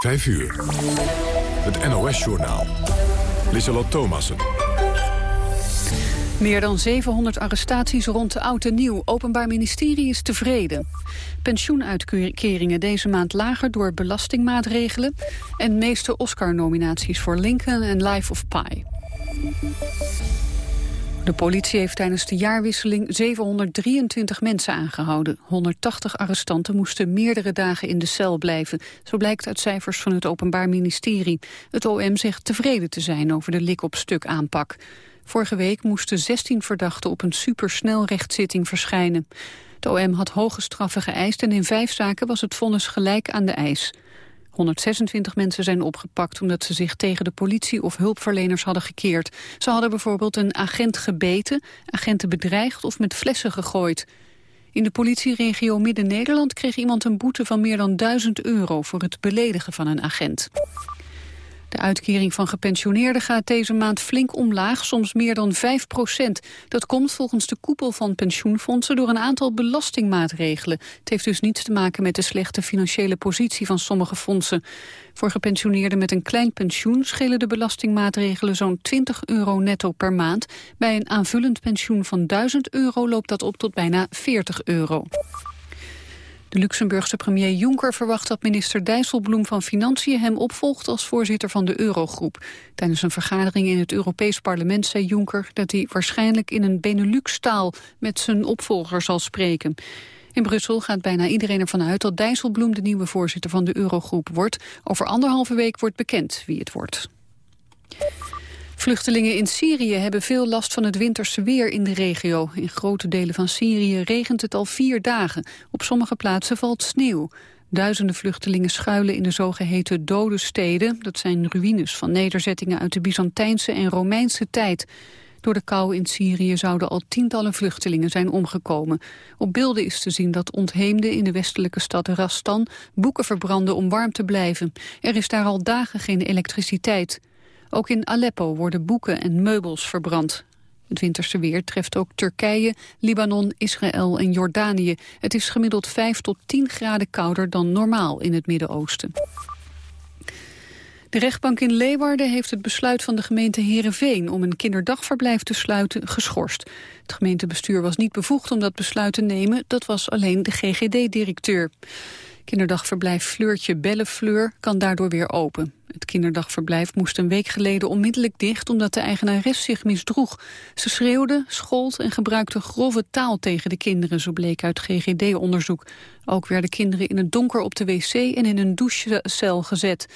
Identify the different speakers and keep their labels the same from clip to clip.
Speaker 1: 5 uur. Het NOS-journaal. Lissalot Thomassen.
Speaker 2: Meer dan 700 arrestaties rond de oud en nieuw. Openbaar ministerie is tevreden. Pensioenuitkeringen deze maand lager door belastingmaatregelen... en meeste Oscar-nominaties voor Lincoln en Life of Pi. De politie heeft tijdens de jaarwisseling 723 mensen aangehouden. 180 arrestanten moesten meerdere dagen in de cel blijven. Zo blijkt uit cijfers van het Openbaar Ministerie. Het OM zegt tevreden te zijn over de lik-op-stuk aanpak. Vorige week moesten 16 verdachten op een supersnelrechtszitting verschijnen. Het OM had hoge straffen geëist en in vijf zaken was het vonnis gelijk aan de eis. 126 mensen zijn opgepakt omdat ze zich tegen de politie of hulpverleners hadden gekeerd. Ze hadden bijvoorbeeld een agent gebeten, agenten bedreigd of met flessen gegooid. In de politieregio Midden-Nederland kreeg iemand een boete van meer dan 1000 euro voor het beledigen van een agent. De uitkering van gepensioneerden gaat deze maand flink omlaag, soms meer dan 5 procent. Dat komt volgens de koepel van pensioenfondsen door een aantal belastingmaatregelen. Het heeft dus niets te maken met de slechte financiële positie van sommige fondsen. Voor gepensioneerden met een klein pensioen schelen de belastingmaatregelen zo'n 20 euro netto per maand. Bij een aanvullend pensioen van 1000 euro loopt dat op tot bijna 40 euro. De Luxemburgse premier Juncker verwacht dat minister Dijsselbloem van Financiën hem opvolgt als voorzitter van de Eurogroep. Tijdens een vergadering in het Europees Parlement zei Juncker dat hij waarschijnlijk in een Benelux-taal met zijn opvolger zal spreken. In Brussel gaat bijna iedereen ervan uit dat Dijsselbloem de nieuwe voorzitter van de Eurogroep wordt. Over anderhalve week wordt bekend wie het wordt. Vluchtelingen in Syrië hebben veel last van het winterse weer in de regio. In grote delen van Syrië regent het al vier dagen. Op sommige plaatsen valt sneeuw. Duizenden vluchtelingen schuilen in de zogeheten dode steden. Dat zijn ruïnes van nederzettingen uit de Byzantijnse en Romeinse tijd. Door de kou in Syrië zouden al tientallen vluchtelingen zijn omgekomen. Op beelden is te zien dat ontheemden in de westelijke stad Rastan boeken verbranden om warm te blijven. Er is daar al dagen geen elektriciteit. Ook in Aleppo worden boeken en meubels verbrand. Het winterse weer treft ook Turkije, Libanon, Israël en Jordanië. Het is gemiddeld 5 tot 10 graden kouder dan normaal in het Midden-Oosten. De rechtbank in Leeuwarden heeft het besluit van de gemeente Heerenveen... om een kinderdagverblijf te sluiten geschorst. Het gemeentebestuur was niet bevoegd om dat besluit te nemen. Dat was alleen de GGD-directeur. Kinderdagverblijf Fleurtje Bellefleur kan daardoor weer open. Het kinderdagverblijf moest een week geleden onmiddellijk dicht... omdat de eigenares zich misdroeg. Ze schreeuwde, schold en gebruikte grove taal tegen de kinderen... zo bleek uit GGD-onderzoek. Ook werden kinderen in het donker op de wc en in een douchecel gezet.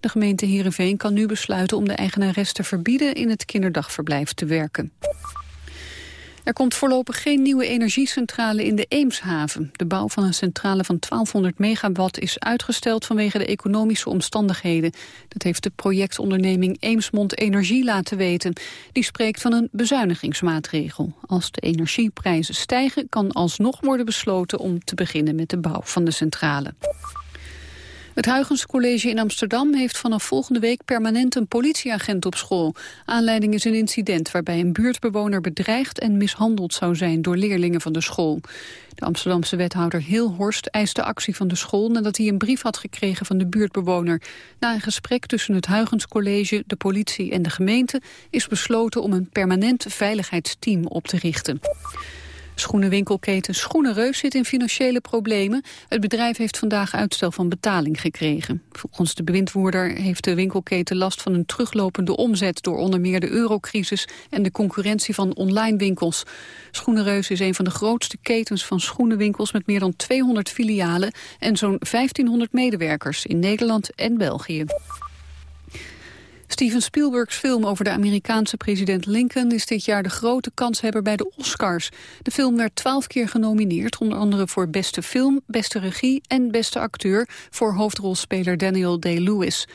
Speaker 2: De gemeente Heerenveen kan nu besluiten om de eigenares te verbieden... in het kinderdagverblijf te werken. Er komt voorlopig geen nieuwe energiecentrale in de Eemshaven. De bouw van een centrale van 1200 megawatt is uitgesteld vanwege de economische omstandigheden. Dat heeft de projectonderneming Eemsmond Energie laten weten. Die spreekt van een bezuinigingsmaatregel. Als de energieprijzen stijgen kan alsnog worden besloten om te beginnen met de bouw van de centrale. Het Huygens College in Amsterdam heeft vanaf volgende week permanent een politieagent op school. Aanleiding is een incident waarbij een buurtbewoner bedreigd en mishandeld zou zijn door leerlingen van de school. De Amsterdamse wethouder Hilhorst eiste actie van de school nadat hij een brief had gekregen van de buurtbewoner. Na een gesprek tussen het Huygens College, de politie en de gemeente is besloten om een permanent veiligheidsteam op te richten. Schoenenwinkelketen Schoenenreus zit in financiële problemen. Het bedrijf heeft vandaag uitstel van betaling gekregen. Volgens de bewindwoerder heeft de winkelketen last van een teruglopende omzet... door onder meer de eurocrisis en de concurrentie van online winkels. Schoenenreus is een van de grootste ketens van schoenenwinkels... met meer dan 200 filialen en zo'n 1500 medewerkers in Nederland en België. Steven Spielbergs film over de Amerikaanse president Lincoln... is dit jaar de grote kanshebber bij de Oscars. De film werd twaalf keer genomineerd, onder andere voor beste film... beste regie en beste acteur voor hoofdrolspeler Daniel Day-Lewis.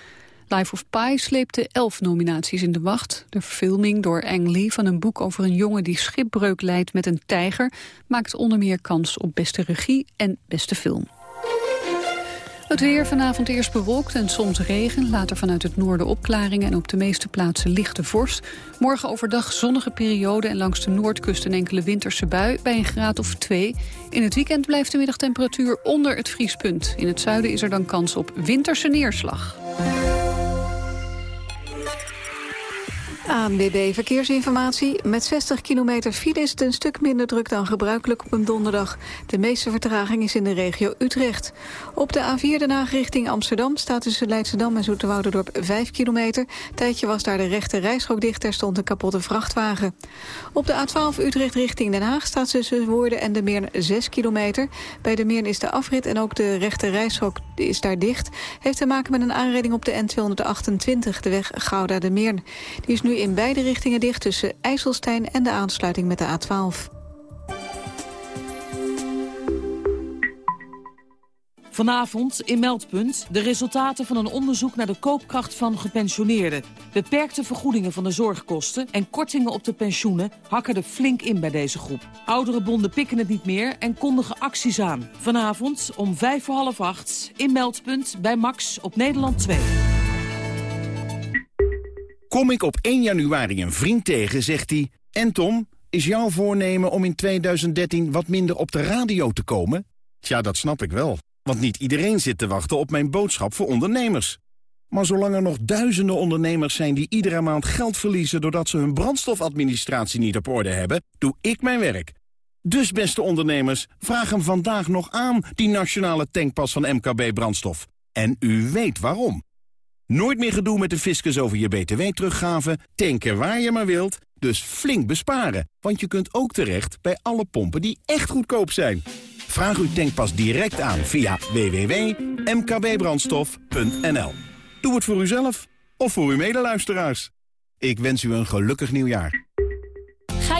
Speaker 2: Life of Pi sleepte elf nominaties in de wacht. De verfilming door Ang Lee van een boek over een jongen die schipbreuk leidt met een tijger... maakt onder meer kans op beste regie en beste film. Het weer vanavond eerst bewolkt en soms regen. Later vanuit het noorden opklaringen en op de meeste plaatsen lichte vorst. Morgen overdag zonnige periode en langs de noordkust een enkele winterse bui bij een graad of twee. In het weekend blijft de middagtemperatuur onder het vriespunt. In het zuiden is er dan kans op winterse neerslag.
Speaker 3: ANWB Verkeersinformatie. Met 60 kilometer file is het een stuk minder druk dan gebruikelijk op een donderdag. De meeste vertraging is in de regio Utrecht. Op de A4 Den Haag richting Amsterdam staat tussen Leidschendam en Zoeterwouderdorp 5 kilometer. Tijdje was daar de rechte rijstrook dicht, er stond een kapotte vrachtwagen. Op de A12 Utrecht richting Den Haag staat tussen Woerden en de Meern 6 kilometer. Bij de Meern is de afrit en ook de rechte rijstrook is daar dicht. Heeft te maken met een aanreding op de N228, de weg Gouda-de Meern. Die is nu in beide richtingen dicht tussen IJsselstein en de aansluiting met de A12.
Speaker 4: Vanavond in Meldpunt de resultaten van een onderzoek naar de koopkracht van gepensioneerden. Beperkte vergoedingen van de zorgkosten en kortingen op de pensioenen hakken er flink in bij deze groep. Oudere bonden pikken het niet meer en kondigen acties aan. Vanavond om vijf voor half acht in Meldpunt bij Max op Nederland 2.
Speaker 5: Kom ik op 1 januari een vriend tegen, zegt hij... En Tom, is jouw voornemen om in 2013 wat minder op de radio te komen? Tja, dat snap ik wel. Want niet iedereen zit te wachten op mijn boodschap voor ondernemers. Maar zolang er nog duizenden ondernemers zijn die iedere maand geld verliezen... doordat ze hun brandstofadministratie niet op orde hebben, doe ik mijn werk. Dus beste ondernemers, vraag hem vandaag nog aan... die nationale tankpas van MKB Brandstof. En u weet waarom. Nooit meer gedoe met de fiscus over je btw-teruggave. Tanken waar je maar wilt. Dus flink besparen. Want je kunt ook terecht bij alle pompen die echt goedkoop zijn. Vraag uw tankpas direct aan via www.mkbbrandstof.nl. Doe het voor uzelf of voor uw medeluisteraars. Ik wens u een gelukkig nieuwjaar.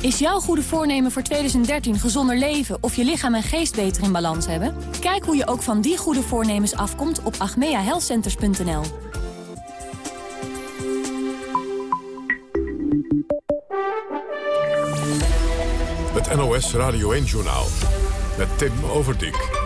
Speaker 6: Is jouw goede voornemen voor 2013 gezonder leven of je lichaam en geest beter in balans hebben? Kijk hoe je ook van die goede voornemens afkomt op agmeahealthcenters.nl.
Speaker 1: Het NOS Radio 1-journaal met Tim Overdijk.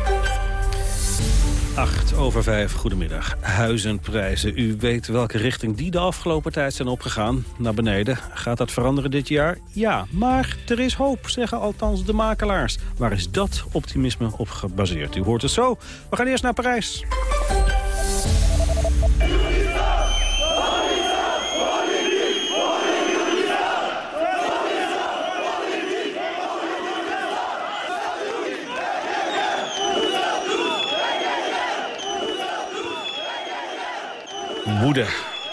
Speaker 7: 8 over 5, goedemiddag. Huizenprijzen. U weet welke richting die de afgelopen tijd zijn opgegaan. Naar beneden. Gaat dat veranderen dit jaar? Ja, maar er is hoop, zeggen althans de makelaars. Waar is dat optimisme op gebaseerd? U hoort het zo. We gaan eerst naar Parijs. Woede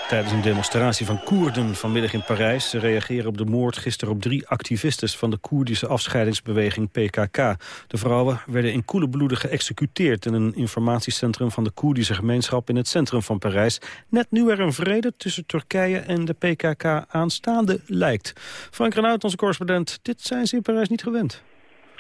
Speaker 7: tijdens een demonstratie van Koerden vanmiddag in Parijs. Ze reageren op de moord gisteren op drie activisten van de Koerdische afscheidingsbeweging PKK. De vrouwen werden in koele bloeden geëxecuteerd in een informatiecentrum van de Koerdische gemeenschap in het centrum van Parijs. Net nu er een vrede tussen Turkije en de PKK aanstaande lijkt. Frank Renaud, onze correspondent, dit zijn ze in Parijs niet gewend.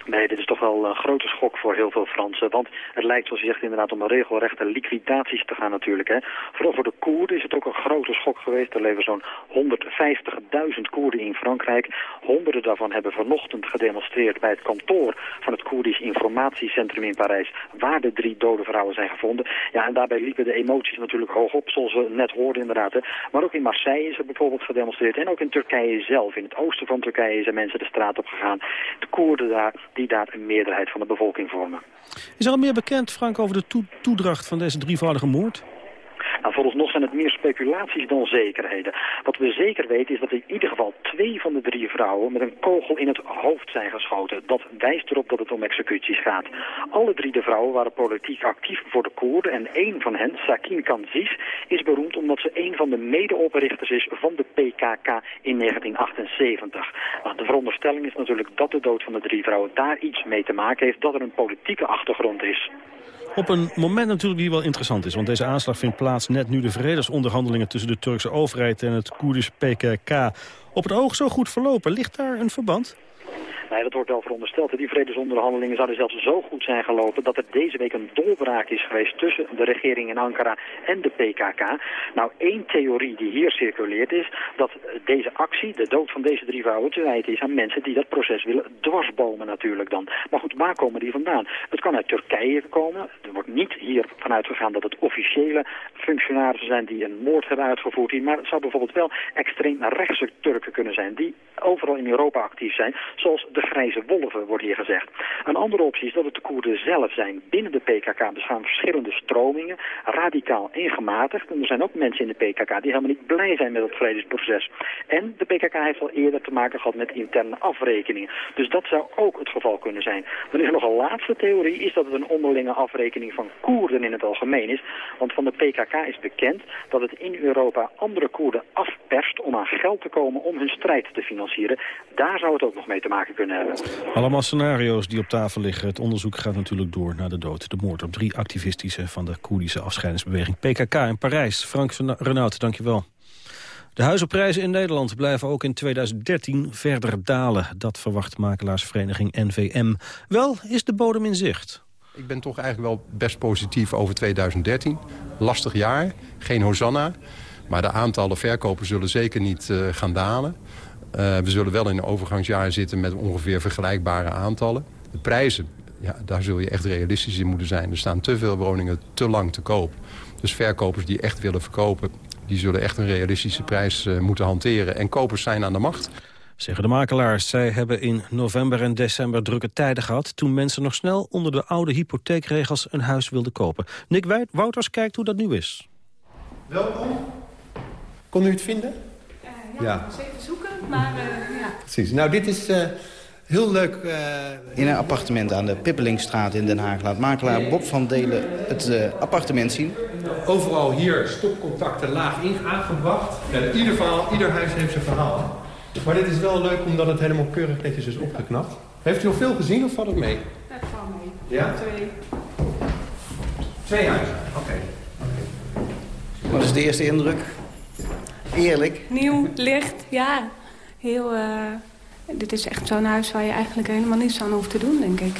Speaker 8: Nee, dit is toch wel een grote schok voor heel veel Fransen. Want het lijkt, zoals je zegt, inderdaad om een regelrechte liquidaties te gaan natuurlijk. Hè. Vooral voor de Koerden is het ook een grote schok geweest. Er leven zo'n 150.000 Koerden in Frankrijk. Honderden daarvan hebben vanochtend gedemonstreerd bij het kantoor van het Koerdisch informatiecentrum in Parijs. Waar de drie dode vrouwen zijn gevonden. Ja, en daarbij liepen de emoties natuurlijk hoog op, zoals we net hoorden inderdaad. Hè. Maar ook in Marseille is er bijvoorbeeld gedemonstreerd. En ook in Turkije zelf. In het oosten van Turkije zijn mensen de straat op gegaan. De Koerden daar die daar een meerderheid van de bevolking vormen.
Speaker 7: Is er al meer bekend, Frank, over de toedracht van deze drievoudige moord?
Speaker 8: Nou, nog zijn het meer speculaties dan zekerheden. Wat we zeker weten is dat in ieder geval twee van de drie vrouwen met een kogel in het hoofd zijn geschoten. Dat wijst erop dat het om executies gaat. Alle drie de vrouwen waren politiek actief voor de Koerden en één van hen, Sakin Kanzis, is beroemd omdat ze een van de medeoprichters is van de PKK in 1978. Nou, de veronderstelling is natuurlijk dat de dood van de drie vrouwen daar iets mee te maken heeft, dat er een politieke achtergrond is.
Speaker 7: Op een moment natuurlijk die wel interessant is. Want deze aanslag vindt plaats net nu de vredesonderhandelingen... tussen de Turkse overheid en het Koerdische PKK op het oog zo goed verlopen. Ligt daar een verband?
Speaker 8: Nee, dat wordt wel verondersteld. Die vredesonderhandelingen zouden zelfs zo goed zijn gelopen dat er deze week een dolbraak is geweest tussen de regering in Ankara en de PKK. Nou, één theorie die hier circuleert is dat deze actie, de dood van deze drie vrouwen, te wijten is aan mensen die dat proces willen dwarsbomen natuurlijk dan. Maar goed, waar komen die vandaan? Het kan uit Turkije komen. Er wordt niet hier vanuit gegaan dat het officiële functionarissen zijn die een moord hebben uitgevoerd. Maar het zou bijvoorbeeld wel extreem rechtse Turken kunnen zijn die overal in Europa actief zijn, zoals de de grijze wolven, wordt hier gezegd. Een andere optie is dat het de Koerden zelf zijn. Binnen de PKK bestaan verschillende stromingen, radicaal en gematigd. En er zijn ook mensen in de PKK die helemaal niet blij zijn met het vredesproces. En de PKK heeft al eerder te maken gehad met interne afrekeningen. Dus dat zou ook het geval kunnen zijn. Dan is er nog een laatste theorie, is dat het een onderlinge afrekening van Koerden in het algemeen is. Want van de PKK is bekend dat het in Europa andere Koerden afperst om aan geld te komen om hun strijd te financieren. Daar zou het ook nog mee te maken kunnen
Speaker 7: allemaal scenario's die op tafel liggen. Het onderzoek gaat natuurlijk door naar de dood. De moord op drie activistische van de Koerdische afscheidingsbeweging PKK in Parijs. Frank Renaud, dankjewel. De huizenprijzen in Nederland blijven ook in 2013 verder dalen. Dat verwacht makelaarsvereniging NVM. Wel is de bodem in zicht.
Speaker 9: Ik ben toch eigenlijk wel best positief over 2013. Lastig jaar, geen hosanna. Maar de aantallen verkopers zullen zeker niet uh, gaan dalen. Uh, we zullen wel in een overgangsjaar zitten met ongeveer vergelijkbare aantallen. De prijzen, ja, daar zul je echt realistisch in moeten zijn. Er staan te veel woningen te lang te koop. Dus verkopers die echt willen verkopen... die zullen echt een realistische prijs uh, moeten hanteren. En kopers zijn aan de macht.
Speaker 7: Zeggen de makelaars. Zij hebben in november en december drukke tijden gehad... toen mensen nog snel onder de oude hypotheekregels een huis wilden kopen. Nick Wouters kijkt hoe dat nu is.
Speaker 10: Welkom. Kon u het vinden?
Speaker 11: Ja, ja. even zoeken. Maar, uh, ja.
Speaker 10: Precies. Nou, dit is uh, heel leuk. Uh...
Speaker 12: In een appartement aan de Pippelingstraat in Den Haag laat makelaar Bob van Delen het appartement zien.
Speaker 10: Overal hier stopcontacten laag in aangebracht. Ja, in ieder geval, ieder huis heeft zijn verhaal. Maar dit is wel leuk omdat het helemaal keurig netjes is opgeknapt. Heeft u al veel gezien of valt het mee?
Speaker 11: Het valt mee.
Speaker 10: Ja?
Speaker 11: Twee.
Speaker 10: Twee huizen, oké. Okay.
Speaker 12: Okay. Wat is de eerste indruk? Eerlijk?
Speaker 11: Nieuw, licht, ja heel... Uh, dit is echt zo'n huis waar je eigenlijk helemaal niets aan hoeft te doen, denk ik.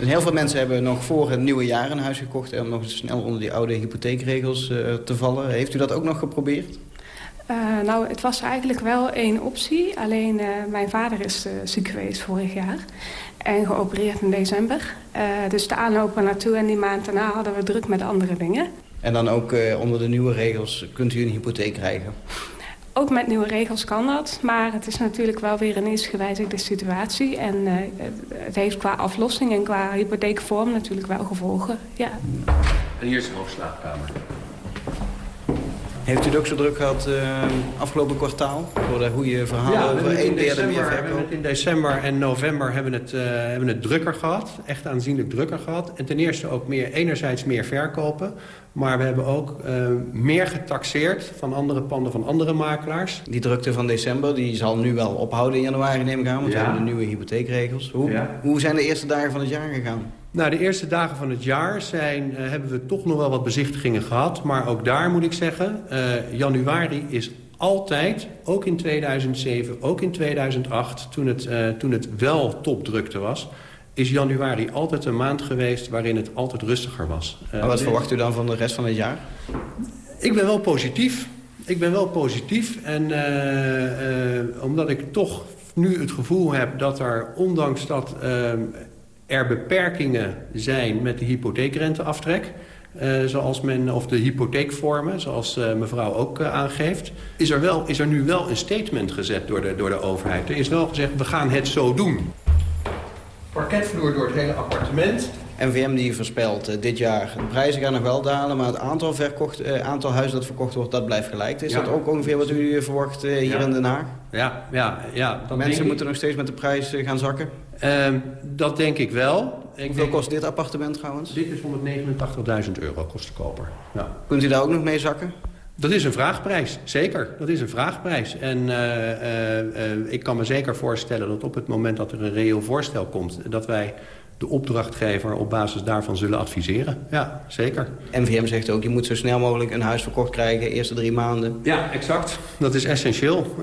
Speaker 12: En heel veel mensen hebben nog voor het nieuwe jaar een huis gekocht... om nog snel onder die oude hypotheekregels uh, te vallen. Heeft u dat ook nog geprobeerd?
Speaker 11: Uh, nou, het was eigenlijk wel één optie. Alleen mijn vader is ziek geweest vorig jaar. En geopereerd in december. dus de aanlopen naartoe en die maand daarna hadden we druk met andere dingen.
Speaker 12: En dan ook onder de nieuwe regels kunt u een hypotheek krijgen?
Speaker 11: Ook met nieuwe regels kan dat, maar het is natuurlijk wel weer een eens gewijzigde situatie. En uh, het heeft qua aflossing en qua hypotheekvorm natuurlijk wel gevolgen, ja.
Speaker 10: En hier is de hoofdslaapkamer.
Speaker 12: Heeft u het ook zo druk gehad uh, afgelopen kwartaal? Door de goede verhalen ja, over een derde meer verkoop?
Speaker 10: In december en november hebben we het, uh, hebben het drukker gehad. Echt aanzienlijk drukker gehad. En ten eerste ook meer, enerzijds meer verkopen. Maar we hebben ook uh, meer getaxeerd van andere panden van andere makelaars.
Speaker 12: Die drukte van december die zal nu wel ophouden in januari neem ik aan. Want ja. we hebben de nieuwe hypotheekregels. Hoe, ja. hoe zijn de eerste dagen van het jaar gegaan?
Speaker 10: Nou, de eerste dagen van het jaar zijn, uh, hebben we toch nog wel wat bezichtigingen gehad. Maar ook daar moet ik zeggen, uh, januari is altijd, ook in 2007, ook in 2008... toen het, uh, toen het wel topdrukte was is januari altijd een maand geweest waarin het altijd rustiger was.
Speaker 12: Maar wat verwacht u dan van de rest van het jaar?
Speaker 10: Ik ben wel positief. Ik ben wel positief. En omdat ik toch nu het gevoel heb dat er, ondanks dat er beperkingen zijn met de hypotheekrenteaftrek... Uh, zoals men, of de hypotheekvormen, zoals uh, mevrouw ook uh, aangeeft... Is er, wel, is er nu wel een statement gezet door de, door de overheid. Er is wel gezegd, we gaan het zo doen parketvloer door het hele appartement.
Speaker 12: NVM die voorspelt uh, dit jaar, de prijzen gaan nog wel dalen... maar het aantal, verkocht, uh, aantal huizen dat verkocht wordt, dat blijft gelijk. Is ja. dat ook ongeveer wat u verwacht uh, hier
Speaker 10: ja.
Speaker 12: in Den Haag?
Speaker 10: Ja, ja, ja.
Speaker 12: Dat Mensen moeten nog steeds met de prijs gaan zakken?
Speaker 10: Ehm, dat denk ik wel. Ik
Speaker 12: Hoeveel denk... kost dit appartement trouwens?
Speaker 10: Dit is 189.000 euro kost de koper. Ja.
Speaker 12: Kunt u daar ook nog mee zakken?
Speaker 10: Dat is een vraagprijs, zeker. Dat is een vraagprijs. En uh, uh, uh, ik kan me zeker voorstellen dat op het moment dat er een reëel voorstel komt... dat wij de opdrachtgever op basis daarvan zullen adviseren. Ja, zeker.
Speaker 12: NVM zegt ook, je moet zo snel mogelijk een huis verkocht krijgen... de eerste drie maanden.
Speaker 10: Ja, exact. Dat is essentieel.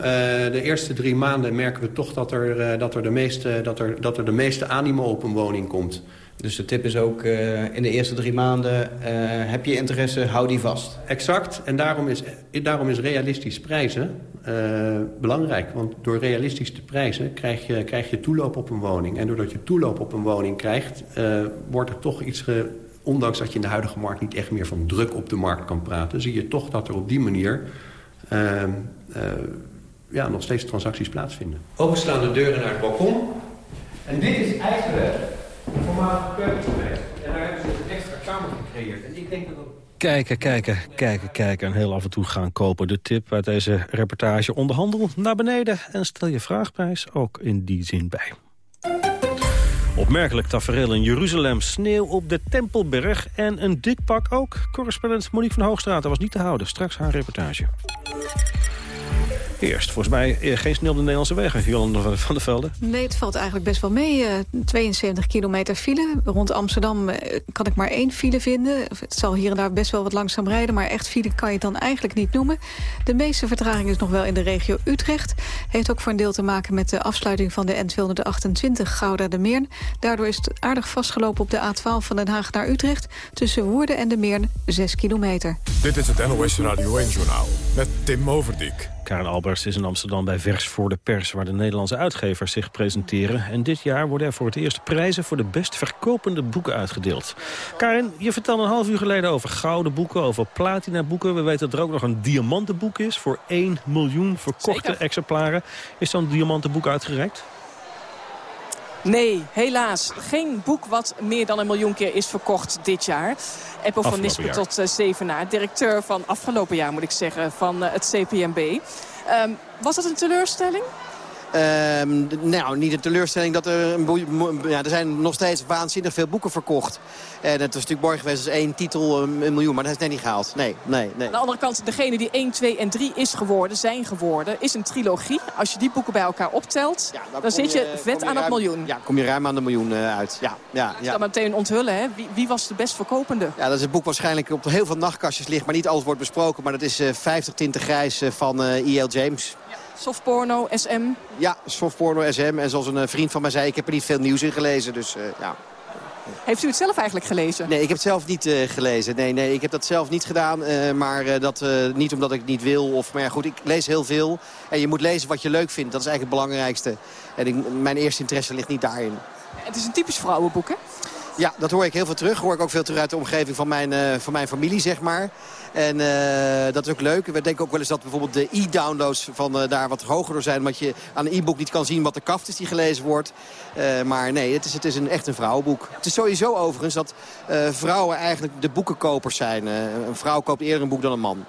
Speaker 10: de eerste drie maanden merken we toch dat er, dat er, de, meeste, dat er, dat er de meeste animo op een woning komt.
Speaker 12: Dus de tip is ook, uh, in de eerste drie maanden uh, heb je interesse, hou die vast.
Speaker 10: Exact. En daarom is, daarom is realistisch prijzen uh, belangrijk. Want door realistisch te prijzen krijg je, krijg je toeloop op een woning. En doordat je toeloop op een woning krijgt, wordt er toch iets... Ge, ondanks dat je in de huidige markt niet echt meer van druk op de markt kan praten... zie je toch dat er op die manier ja, nog steeds transacties plaatsvinden.
Speaker 13: Openstaande deuren naar het balkon. En dit is eigenlijk een voormalige keukengeweest. En daar hebben ze een extra kamer gecreëerd. En ik denk dat...
Speaker 7: Kijken, kijken, kijken, kijken en heel af en toe gaan kopen. De tip uit deze reportage onderhandel naar beneden... en stel je vraagprijs ook in die zin bij. Opmerkelijk tafereel in Jeruzalem, sneeuw op de Tempelberg en een dik pak ook. Correspondent Monique van Hoogstraat was niet te houden. Straks haar reportage. Eerst, volgens mij eh, geen snel de Nederlandse wegen, Jolande van der Velde.
Speaker 3: Nee, het valt eigenlijk best wel mee. Uh, 72 kilometer file. Rond Amsterdam uh, kan ik maar één file vinden. Het zal hier en daar best wel wat langzaam rijden... maar echt file kan je het dan eigenlijk niet noemen. De meeste vertraging is nog wel in de regio Utrecht. Heeft ook voor een deel te maken met de afsluiting van de N228 Gouda de Meern. Daardoor is het aardig vastgelopen op de A12 van Den Haag naar Utrecht... tussen Woerden en de Meern, 6 kilometer.
Speaker 1: Dit is het NOS Radio 1-journaal met Tim Overdijk.
Speaker 7: Karen Alberts is in Amsterdam bij Vers voor de Pers... waar de Nederlandse uitgevers zich presenteren. En dit jaar worden er voor het eerst prijzen... voor de best verkopende boeken uitgedeeld. Karin, je vertelde een half uur geleden over gouden boeken... over platina boeken. We weten dat er ook nog een diamantenboek is... voor 1 miljoen verkochte
Speaker 14: Zeker.
Speaker 7: exemplaren. Is zo'n diamantenboek uitgereikt?
Speaker 14: Nee, helaas. Geen boek wat meer dan een miljoen keer is verkocht dit jaar. Eppo van Nispen tot uh, Zevenaar. Directeur van afgelopen jaar, moet ik zeggen, van uh, het CPMB. Um, was dat een teleurstelling?
Speaker 15: Um, nou, niet een teleurstelling dat er... Een ja, er zijn nog steeds waanzinnig veel boeken verkocht. En het is natuurlijk mooi geweest als één titel een, een miljoen. Maar dat is net niet gehaald. Nee, nee, nee.
Speaker 14: Aan de andere kant, degene die 1, 2 en 3 is geworden, zijn geworden, is een trilogie. Als je die boeken bij elkaar optelt, dan, zit je, vet
Speaker 15: je
Speaker 14: aan het
Speaker 15: ruim-
Speaker 14: miljoen.
Speaker 15: Ja, kom je ruim aan de miljoen uh, uit. Ja, ja,
Speaker 14: Ik
Speaker 15: ja.
Speaker 14: kan meteen onthullen, hè? Wie, wie was de best verkopende?
Speaker 15: Ja, dat is een boek waarschijnlijk op heel veel nachtkastjes ligt, maar niet alles wordt besproken. Maar dat is uh, 50 tinten grijs uh, van E.L. James.
Speaker 14: Softporno, SM.
Speaker 15: Ja, softporno, SM. En zoals een uh, vriend van mij zei, ik heb er niet veel nieuws in gelezen. Dus uh, ja.
Speaker 14: Heeft u het zelf eigenlijk gelezen?
Speaker 15: Nee, ik heb het zelf niet uh, gelezen. Nee, nee, ik heb dat zelf niet gedaan. Uh, maar uh, dat niet omdat ik het niet wil. Of, maar ja, goed, ik lees heel veel. En je moet lezen wat je leuk vindt. Dat is eigenlijk het belangrijkste. En ik, mijn eerste interesse ligt niet daarin.
Speaker 14: Het is een typisch vrouwenboek, hè?
Speaker 15: Ja, dat hoor ik heel veel terug. hoor ik ook veel terug uit de omgeving van mijn, van mijn familie, zeg maar. En uh, dat is ook leuk. We denken ook wel eens dat bijvoorbeeld de e-downloads van uh, daar wat hoger door zijn. Omdat je aan een e-book niet kan zien wat de kaft is die gelezen wordt. Uh, maar nee, het is, het is een, echt een vrouwenboek. Het is sowieso overigens dat vrouwen eigenlijk de boekenkopers zijn. een vrouw koopt eerder een boek dan een man.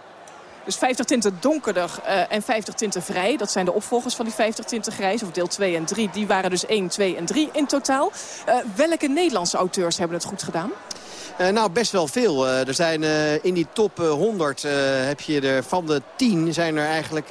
Speaker 14: Dus 50 tinten donkerder en 50 tinten vrij. Dat zijn de opvolgers van die 50 tinten grijs. Of deel 2 en 3. Die waren dus 1, 2 en 3 in totaal. Welke Nederlandse auteurs hebben het goed gedaan?
Speaker 15: Uh, nou, best wel veel. Uh, er zijn uh, in die top 100 heb je er van de 10 zijn er eigenlijk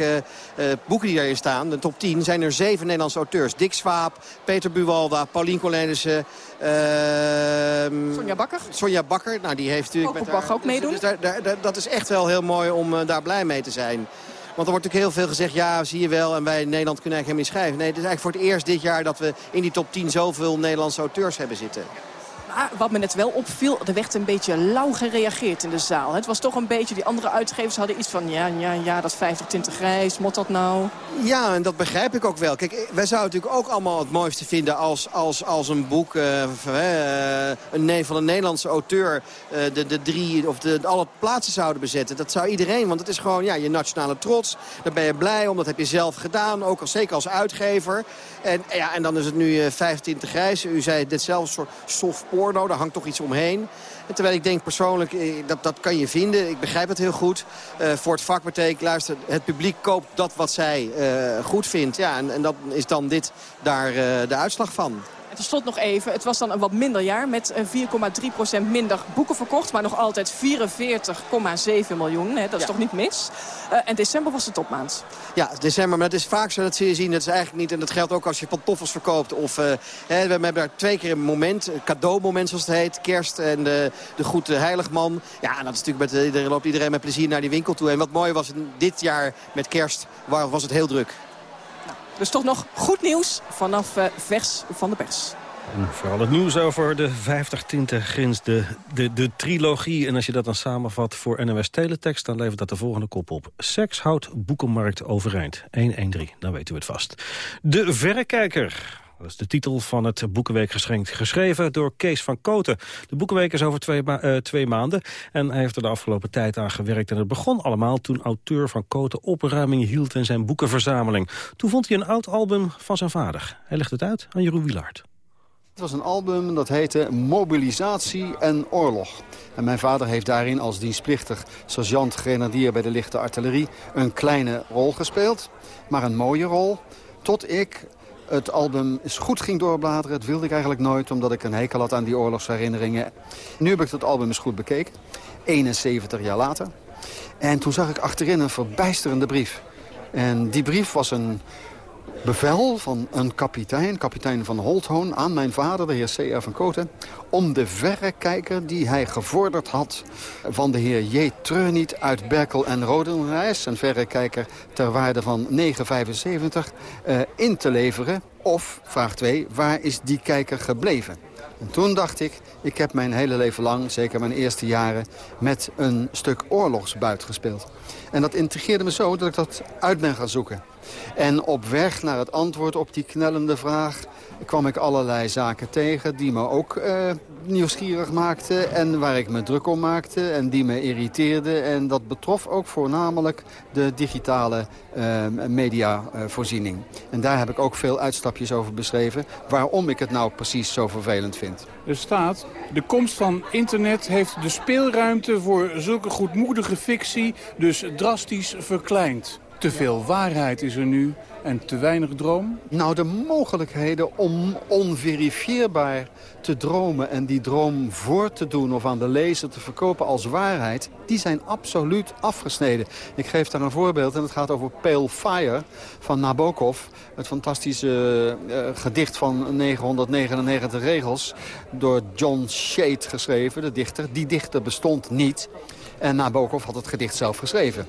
Speaker 15: boeken die daarin staan. De top 10 zijn er zeven Nederlandse auteurs. Dick Swaap, Peter Buwalda, Paulien Cornelissen.
Speaker 14: ehm, Sonja Bakker.
Speaker 15: Sonja Bakker, nou die heeft natuurlijk...
Speaker 14: Ook, met haar, ook meedoen.
Speaker 15: Dus, dus daar, daar, dat is echt wel heel mooi om daar blij mee te zijn. Want er wordt natuurlijk heel veel gezegd, ja, zie je wel. En wij in Nederland kunnen eigenlijk helemaal niet schrijven. Nee, het is eigenlijk voor het eerst dit jaar dat we in die top 10 zoveel Nederlandse auteurs hebben zitten.
Speaker 14: Maar wat me net wel opviel, er werd een beetje lauw gereageerd in de zaal. Het was toch een beetje, die andere uitgevers hadden iets van... ja, ja, ja, dat 50 tinten grijs, moet dat nou?
Speaker 15: Ja, en dat begrijp ik ook wel. Kijk, wij zouden natuurlijk ook allemaal het mooiste vinden... als, als, als een boek uh, uh, een, van een Nederlandse auteur... Uh, de, de drie of de, alle plaatsen zouden bezetten. Dat zou iedereen, want het is gewoon ja, je nationale trots. Daar ben je blij om, dat heb je zelf gedaan. Ook als, zeker als uitgever. En, ja, en dan is het nu 15 tinten grijs. U zei dit zelf, een soort soft porno, daar hangt toch iets omheen. En terwijl ik denk persoonlijk, eh, dat, dat kan je vinden. Ik begrijp het heel goed. Uh, voor het vak betekent, luister, het publiek koopt dat wat zij uh, goed vindt. Ja, en, en dat is dan dit daar de uitslag van.
Speaker 14: En tot slot nog even, het was dan een wat minder jaar met 4,3% minder boeken verkocht. Maar nog altijd 44,7 miljoen. Hè, dat is toch niet mis. Uh, en december was de topmaand.
Speaker 15: Ja, december, maar dat is vaak zo dat ze je zien. Dat is eigenlijk niet, en dat geldt ook als je pantoffels verkoopt. Of, uh, hè, we hebben daar twee keer een moment, een cadeaumoment zoals het heet. Kerst en de, de Goede Heiligman. Ja, en dat is natuurlijk met, iedereen loopt iedereen met plezier naar die winkel toe. En wat mooi was, dit jaar met kerst was het heel druk.
Speaker 14: Dus toch nog goed nieuws vanaf uh, vers van de pers.
Speaker 7: En vooral het nieuws over de 50 tinten grins, de, de, de trilogie. En als je dat dan samenvat voor NOS Teletext... dan levert dat de volgende kop op. Seks houdt boekenmarkt overeind. 113, dan weten we het vast. De Verrekijker. Dat is de titel van het Boekenweekgeschenk, geschreven door Kees van Koten. De Boekenweek is over twee, uh, twee, maanden en hij heeft er de afgelopen tijd aan gewerkt. En het begon allemaal toen auteur van Koten opruiming hield in zijn boekenverzameling. Toen vond hij een oud album van zijn vader. Hij legt het uit aan Jeroen Wielaert.
Speaker 16: Het was een album dat heette Mobilisatie en Oorlog. En mijn vader heeft daarin als dienstplichtig sergeant grenadier bij de lichte artillerie... een kleine rol gespeeld, maar een mooie rol. Tot ik het album is goed ging doorbladeren. Dat wilde ik eigenlijk nooit, omdat ik een hekel had aan die oorlogsherinneringen. Nu heb ik het album eens goed bekeken. 71 jaar later. En toen zag ik achterin een verbijsterende brief. En die brief was een bevel van een kapitein, kapitein van Holthoon, aan mijn vader, de heer C.R. van Koten... om de verrekijker die hij gevorderd had van de heer J. Treuniet uit Berkel en Rodenrijs... een verrekijker ter waarde van 9,75, uh, in te leveren. Of, vraag 2, waar is die kijker gebleven? En toen dacht ik, ik heb mijn hele leven lang, zeker mijn eerste jaren... met een stuk oorlogsbuit gespeeld. En dat intrigeerde me zo dat ik dat uit ben gaan zoeken. En op weg naar het antwoord op die knellende vraag kwam ik allerlei zaken tegen die me ook uh, nieuwsgierig maakten en waar ik me druk om maakte en die me irriteerden. En dat betrof ook voornamelijk de digitale uh, mediavoorziening. en daar heb ik ook veel uitstapjes over beschreven waarom ik het nou precies zo vervelend vind.
Speaker 17: Er staat, de komst van internet heeft de speelruimte voor zulke goedmoedige fictie dus drastisch verkleind. Te veel waarheid is er nu en te weinig droom?
Speaker 16: Nou, de mogelijkheden om onverifieerbaar te dromen... en die droom voor te doen of aan de lezer te verkopen als waarheid... die zijn absoluut afgesneden. Ik geef daar een voorbeeld en het gaat over Pale Fire van Nabokov. Het fantastische uh, gedicht van 999 regels... door John Shade geschreven, de dichter. Die dichter bestond niet... En Nabokov had het gedicht zelf geschreven.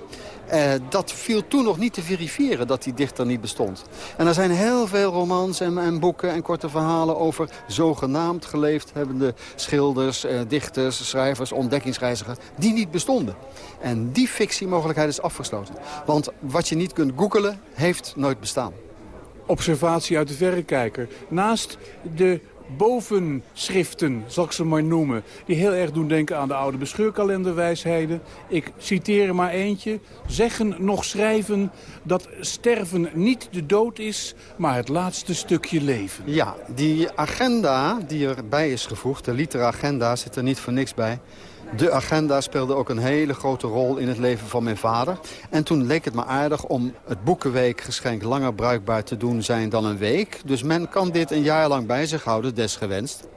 Speaker 16: Uh, dat viel toen nog niet te verifiëren dat die dichter niet bestond. En er zijn heel veel romans en, en boeken en korte verhalen over zogenaamd geleefd hebbende schilders, uh, dichters, schrijvers, ontdekkingsreizigers, die niet bestonden. En die fictiemogelijkheid is afgesloten. Want wat je niet kunt googelen, heeft nooit bestaan
Speaker 17: observatie uit de verrekijker. Naast de bovenschriften, zal ik ze maar noemen... die heel erg doen denken aan de oude bescheurkalenderwijsheden. Ik citeer er maar eentje. Zeggen nog schrijven dat sterven niet de dood is... maar het laatste stukje leven.
Speaker 16: Ja, die agenda die erbij is gevoegd, de literagenda, zit er niet voor niks bij... De agenda speelde ook een hele grote rol in het leven van mijn vader. En toen leek het me aardig om het Boekenweekgeschenk langer bruikbaar te doen zijn dan een week. Dus men kan dit een jaar lang bij zich houden, desgewenst.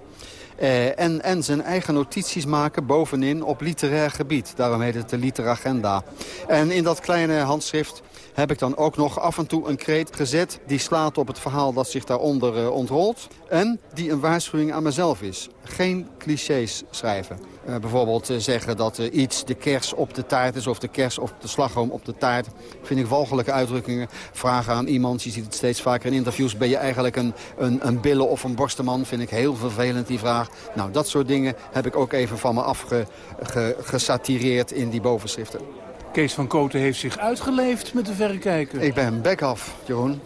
Speaker 16: Eh, en, en zijn eigen notities maken bovenin op literair gebied. Daarom heet het de literagenda. En in dat kleine handschrift heb ik dan ook nog af en toe een kreet gezet... die slaat op het verhaal dat zich daaronder uh, ontrolt... en die een waarschuwing aan mezelf is. Geen clichés schrijven. Uh, bijvoorbeeld uh, zeggen dat iets de kers op de taart is... of de kers of de slagroom op de taart. Vind ik walgelijke uitdrukkingen. Vragen aan iemand, je ziet het steeds vaker in interviews... ben je eigenlijk een, een, een billen of een borstenman? Vind ik heel vervelend, die vraag. Nou, dat soort dingen heb ik ook even van me afgesatireerd in die bovenschriften.
Speaker 17: Kees van Koten heeft zich uitgeleefd met de verrekijker.
Speaker 16: Ik ben back af, Jeroen.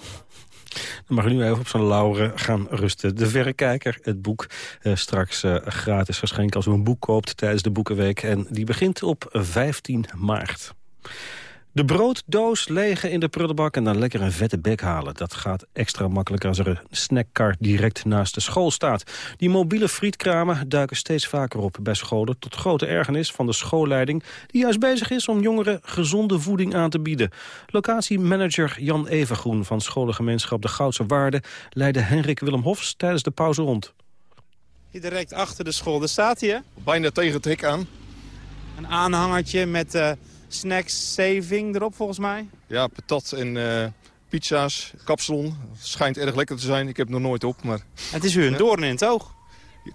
Speaker 7: Dan mag u nu even op zijn lauren gaan rusten. De Verrekijker, het boek, eh, straks uh, gratis geschenk als u een boek koopt tijdens de Boekenweek. En die begint op 15 maart. De brooddoos legen in de prullenbak en dan lekker een vette bek halen. Dat gaat extra makkelijk als er een snackkar direct naast de school staat. Die mobiele frietkramen duiken steeds vaker op bij scholen... tot grote ergernis van de schoolleiding... die juist bezig is om jongeren gezonde voeding aan te bieden. Locatiemanager Jan Evergroen van scholengemeenschap De Goudse Waarde... leidde Henrik Willem Hofs tijdens de pauze rond.
Speaker 18: Hier direct achter de school, daar staat hij
Speaker 19: Bijna tegen het hek aan.
Speaker 18: Een aanhangertje met... Uh snacks saving erop volgens mij.
Speaker 19: Ja, patat en uh, pizza's, kapsalon. Schijnt erg lekker te zijn. Ik heb het nog nooit op. Maar...
Speaker 18: Het is u een doorn in het oog.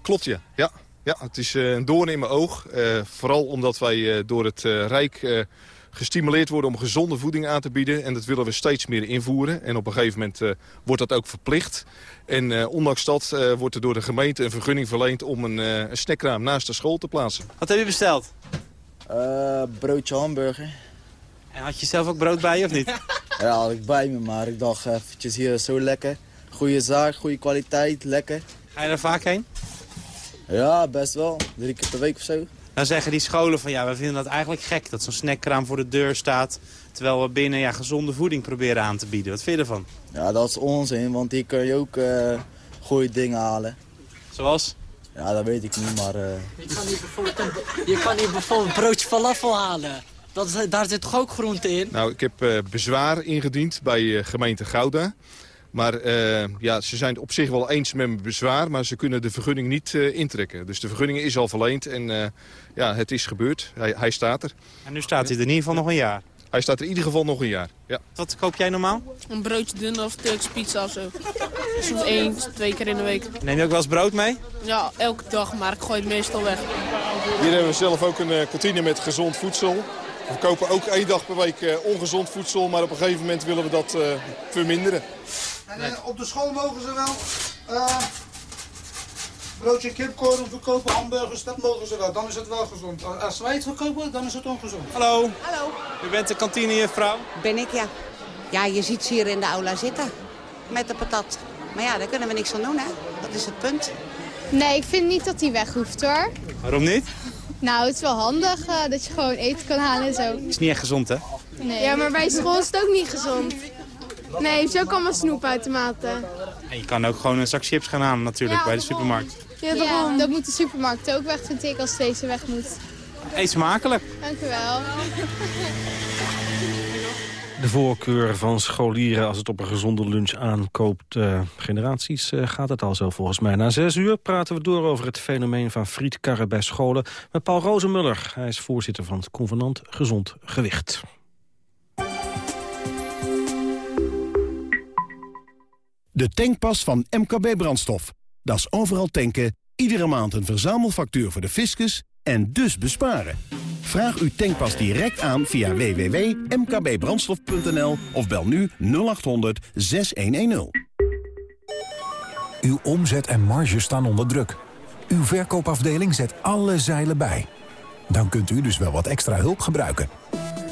Speaker 19: Klopt, ja. ja. Ja, het is uh, een doorn in mijn oog. Uh, vooral omdat wij door het Rijk gestimuleerd worden om gezonde voeding aan te bieden. En dat willen we steeds meer invoeren. En op een gegeven moment wordt dat ook verplicht. En ondanks dat wordt er door de gemeente een vergunning verleend om een, een snackraam naast de school te plaatsen.
Speaker 18: Wat heb je besteld?
Speaker 20: Uh, broodje hamburger.
Speaker 18: En had je zelf ook brood bij je of niet?
Speaker 20: ja, had ik bij me, maar ik dacht eventjes hier zo lekker. Goede zaak, goede kwaliteit, lekker.
Speaker 18: Ga je er vaak heen?
Speaker 20: Ja, best wel. Drie keer per week of zo.
Speaker 18: Dan zeggen die scholen van ja, we vinden dat eigenlijk gek dat zo'n snackkraam voor de deur staat. Terwijl we binnen ja, gezonde voeding proberen aan te bieden. Wat vind je ervan?
Speaker 20: Ja, dat is onzin, want hier kun je ook uh, goede dingen halen.
Speaker 18: Zoals?
Speaker 20: Ja, dat weet ik niet, maar... Uh...
Speaker 21: Je, kan hier bijvoorbeeld een, je kan hier bijvoorbeeld een broodje falafel halen. Dat is, daar zit toch ook groente in?
Speaker 19: Nou, ik heb uh, bezwaar ingediend bij uh, gemeente Gouda. Maar ja, ze zijn op zich wel eens met mijn bezwaar, maar ze kunnen de vergunning niet intrekken. Dus de vergunning is al verleend en ja, het is gebeurd. Hij, hij staat er.
Speaker 18: En nu staat hij er in ieder geval nog een jaar?
Speaker 19: Hij staat er in ieder geval nog een jaar, ja.
Speaker 18: Wat koop jij normaal?
Speaker 22: Een broodje dunner of Turks pizza of zo. Soms één, twee keer in de week.
Speaker 18: Neem je ook wel eens brood mee?
Speaker 22: Ja, elke dag, maar ik gooi het meestal weg.
Speaker 19: Hier hebben we zelf ook een uh, kantine met gezond voedsel. We kopen ook één dag per week uh, ongezond voedsel, maar op een gegeven moment willen we dat uh, verminderen.
Speaker 23: En op de school mogen ze wel broodje kipcorn verkopen, hamburgers, dat mogen ze wel. Dan is het wel gezond. Als wij het verkopen, dan is het ongezond.
Speaker 18: Hallo.
Speaker 24: Hallo.
Speaker 18: U bent de kantinejuffrouw?
Speaker 24: Ben ik, ja. Ja, je ziet ze hier in de aula zitten. Met de patat. Maar ja, daar kunnen we niks aan doen, hè. Dat is het punt.
Speaker 25: Nee, ik vind niet dat die weg hoeft, hoor.
Speaker 18: Waarom niet?
Speaker 25: Nou, het is wel handig uh, dat je gewoon eten kan halen en zo. Het
Speaker 18: is niet echt gezond, hè?
Speaker 25: Nee. Ja, maar bij school is het ook niet gezond. Nee, zo kan maar snoepautomaten.
Speaker 18: En je kan ook gewoon een zak chips gaan halen natuurlijk
Speaker 25: ja,
Speaker 18: bij de supermarkt.
Speaker 25: Ja, ja, dat moet de supermarkt ook weg, vind ik, als deze weg moet.
Speaker 18: Eet smakelijk.
Speaker 25: Dank u wel.
Speaker 7: De voorkeur van scholieren als het op een gezonde lunch aankoopt uh, generaties uh, gaat het al zo volgens mij. Na zes uur praten we door over het fenomeen van frietkarren bij scholen met Paul Rozenmuller. Hij is voorzitter van het convenant Gezond Gewicht.
Speaker 5: De tankpas van MKB Brandstof. Dat is overal tanken, iedere maand een verzamelfactuur voor de fiscus en dus besparen. Vraag uw tankpas direct aan via www.mkbbrandstof.nl of bel nu 0800 6110.
Speaker 26: Uw omzet en marge staan onder druk. Uw verkoopafdeling zet alle zeilen bij. Dan kunt u dus wel wat extra hulp gebruiken.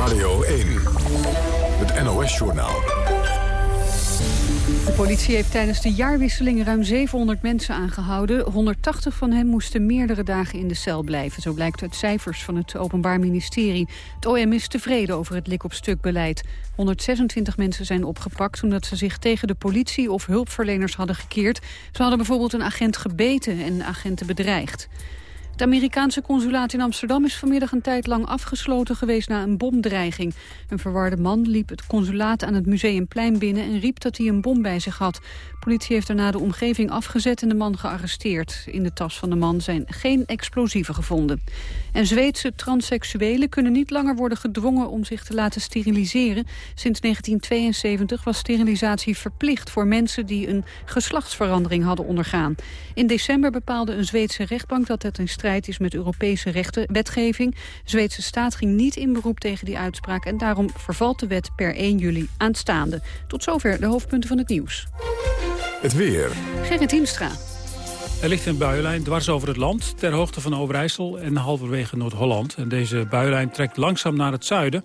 Speaker 1: Radio 1, het NOS-journaal.
Speaker 2: politie heeft tijdens de jaarwisseling ruim 700 mensen aangehouden. 180 van hen moesten meerdere dagen in de cel blijven. Zo blijkt uit cijfers van het Openbaar Ministerie. Het OM is tevreden over het lik-op-stuk beleid. 126 mensen zijn opgepakt omdat ze zich tegen de politie of hulpverleners hadden gekeerd. Ze hadden bijvoorbeeld een agent gebeten en agenten bedreigd. Het Amerikaanse consulaat in Amsterdam is vanmiddag een tijd lang afgesloten geweest na een bomdreiging. Een verwarde man liep het consulaat aan het Museumplein binnen en riep dat hij een bom bij zich had. Politie heeft daarna de omgeving afgezet en de man gearresteerd. In de tas van de man zijn geen explosieven gevonden. En Zweedse transseksuelen kunnen niet langer worden gedwongen om zich te laten steriliseren. Sinds 1972 was sterilisatie verplicht voor mensen die een geslachtsverandering hadden ondergaan. In december bepaalde een Zweedse rechtbank dat het in strijd is met Europese rechten, wetgeving. De Zweedse staat ging niet in beroep tegen die uitspraak en daarom vervalt de wet per 1 juli aanstaande. Tot zover de hoofdpunten van het nieuws.
Speaker 27: Het weer.
Speaker 2: Gerrit Hiemstra.
Speaker 28: Er ligt een buienlijn dwars over het land, ter hoogte van Overijssel en halverwege Noord-Holland. En deze buienlijn trekt langzaam naar het zuiden.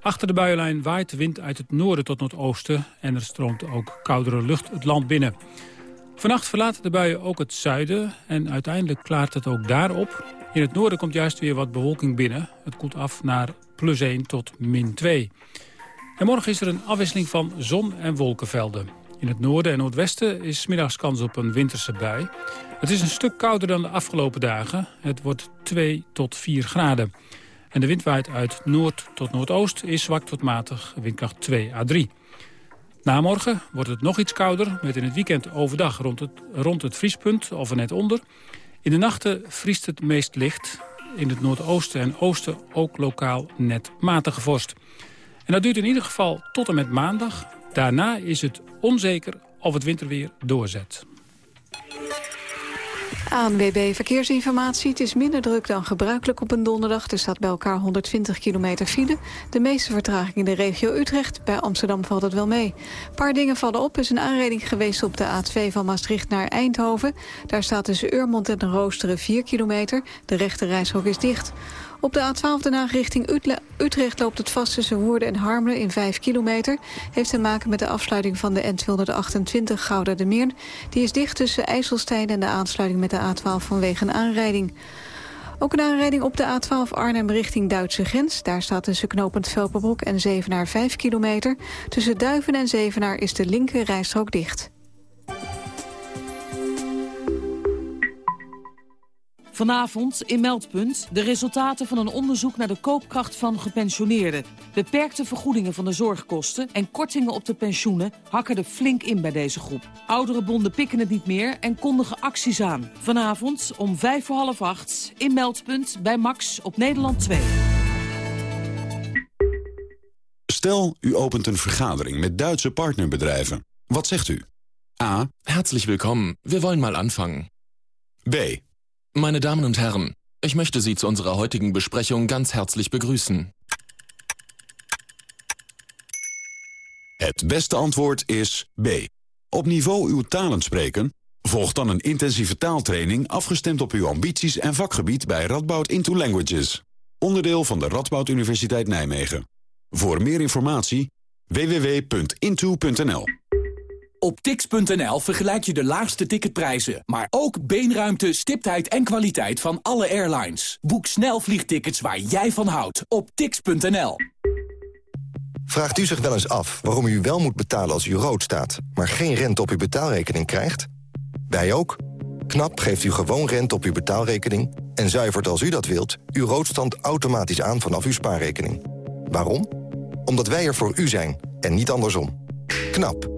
Speaker 28: Achter de buienlijn waait de wind uit het noorden tot noordoosten en er stroomt ook koudere lucht het land binnen. Vannacht verlaten de buien ook het zuiden en uiteindelijk klaart het ook daarop. In het noorden komt juist weer wat bewolking binnen. Het koelt af naar plus 1 tot min 2. En morgen is er een afwisseling van zon- en wolkenvelden. In het noorden en noordwesten is middags kans op een winterse bui. Het is een stuk kouder dan de afgelopen dagen. Het wordt 2 tot 4 graden. En de wind waait uit noord tot noordoost is zwak tot matig, windkracht 2 à 3. Na morgen wordt het nog iets kouder, met in het weekend overdag rond het, rond het vriespunt of er net onder. In de nachten vriest het meest licht. In het noordoosten en oosten ook lokaal net matige vorst. En dat duurt in ieder geval tot en met maandag. Daarna is het onzeker of het winterweer doorzet.
Speaker 2: ANWB Verkeersinformatie. Het is minder druk dan gebruikelijk op een donderdag. Er staat bij elkaar 120 kilometer file. De meeste vertraging in de regio Utrecht. Bij Amsterdam valt het wel mee. Een paar dingen vallen op. Er is een aanrijding geweest op de A2 van Maastricht naar Eindhoven. Daar staat tussen Urmond en Roosteren 4 kilometer. De rechte is dicht. Op de A12 Den Haag richting Utrecht loopt het vast tussen Woerden en Harmelen in 5 kilometer. Heeft te maken met de afsluiting van de N228 Gouda de Meern. Die is dicht tussen IJsselstein en de aansluiting met de A12 vanwege een aanrijding. Ook een aanrijding op de A12 Arnhem richting Duitse grens. Daar staat tussen knooppunt Velperbroek en Zevenaar 5 kilometer. Tussen Duiven en Zevenaar is de linker rijstrook dicht.
Speaker 17: Vanavond in Meldpunt de resultaten van een onderzoek naar de koopkracht van gepensioneerden. Beperkte vergoedingen van de zorgkosten en kortingen op de pensioenen hakken er flink in bij deze groep. Oudere bonden pikken het niet meer en kondigen acties aan. Vanavond om vijf voor half acht in Meldpunt bij Max op Nederland 2.
Speaker 1: Stel, u opent een vergadering met Duitse partnerbedrijven. Wat zegt u? A.
Speaker 29: Herzlich willkommen. Wir wollen mal anfangen.
Speaker 1: B.
Speaker 29: Meine Damen und Herren, ich möchte Sie zu unserer heutigen Besprechung ganz herzlich begrüßen.
Speaker 1: Het beste antwoord is B. Op niveau uw talen spreken? Volg dan een intensieve taaltraining afgestemd op uw ambities en vakgebied bij Radboud Into Languages. Onderdeel van de Radboud Universiteit Nijmegen. Voor meer informatie www.into.nl
Speaker 26: Op tix.nl vergelijk je de laagste ticketprijzen, maar ook beenruimte, stiptheid en kwaliteit van alle airlines. Boek snel vliegtickets waar jij van houdt op tix.nl.
Speaker 30: Vraagt u zich wel eens af waarom u wel moet betalen als u rood staat... maar geen rente op uw betaalrekening krijgt? Wij ook. KNAP geeft u gewoon rente op uw betaalrekening... en zuivert als u dat wilt uw roodstand automatisch aan vanaf uw spaarrekening. Waarom? Omdat wij er voor u zijn en niet andersom. KNAP.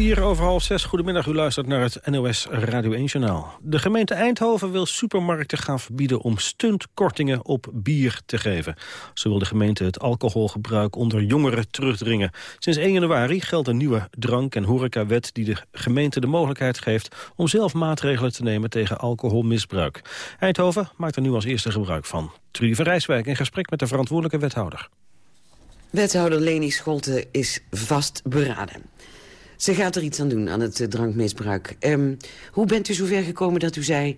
Speaker 7: Vier over half zes. Goedemiddag, u luistert naar het NOS Radio 1-journaal. De gemeente Eindhoven wil supermarkten gaan verbieden om stuntkortingen op bier te geven. Zo wil de gemeente het alcoholgebruik onder jongeren terugdringen. Sinds 1 januari geldt een nieuwe drank- en horecawet die de gemeente de mogelijkheid geeft om zelf maatregelen te nemen tegen alcoholmisbruik. Eindhoven maakt er nu als eerste gebruik van. Trudy van Rijswijk in gesprek met de verantwoordelijke wethouder.
Speaker 31: Wethouder Leni Scholte is vastberaden. Ze gaat er iets aan doen, aan het uh, drankmisbruik. Um, hoe bent u zover gekomen dat u zei...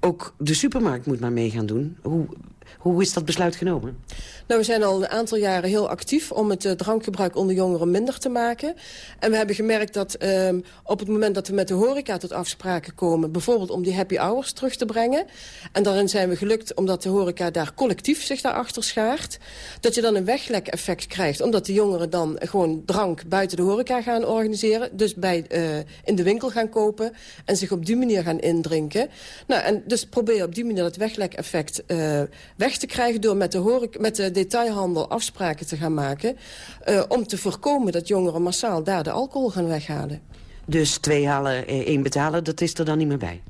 Speaker 31: ook de supermarkt moet maar mee gaan doen? Hoe, hoe is dat besluit genomen?
Speaker 32: Nou, we zijn al een aantal jaren heel actief om het uh, drankgebruik onder jongeren minder te maken. En we hebben gemerkt dat um, op het moment dat we met de horeca tot afspraken komen... bijvoorbeeld om die happy hours terug te brengen... en daarin zijn we gelukt omdat de horeca daar collectief zich daarachter schaart... dat je dan een weglek-effect krijgt. Omdat de jongeren dan gewoon drank buiten de horeca gaan organiseren. Dus bij, uh, in de winkel gaan kopen en zich op die manier gaan indrinken. Nou, en dus probeer op die manier dat weglek-effect uh, weg te krijgen... door met de, met de detailhandel afspraken te gaan maken... Uh, om te voorkomen dat jongeren massaal daar de alcohol gaan weghalen.
Speaker 31: Dus twee halen, één betalen, dat is er dan niet meer bij?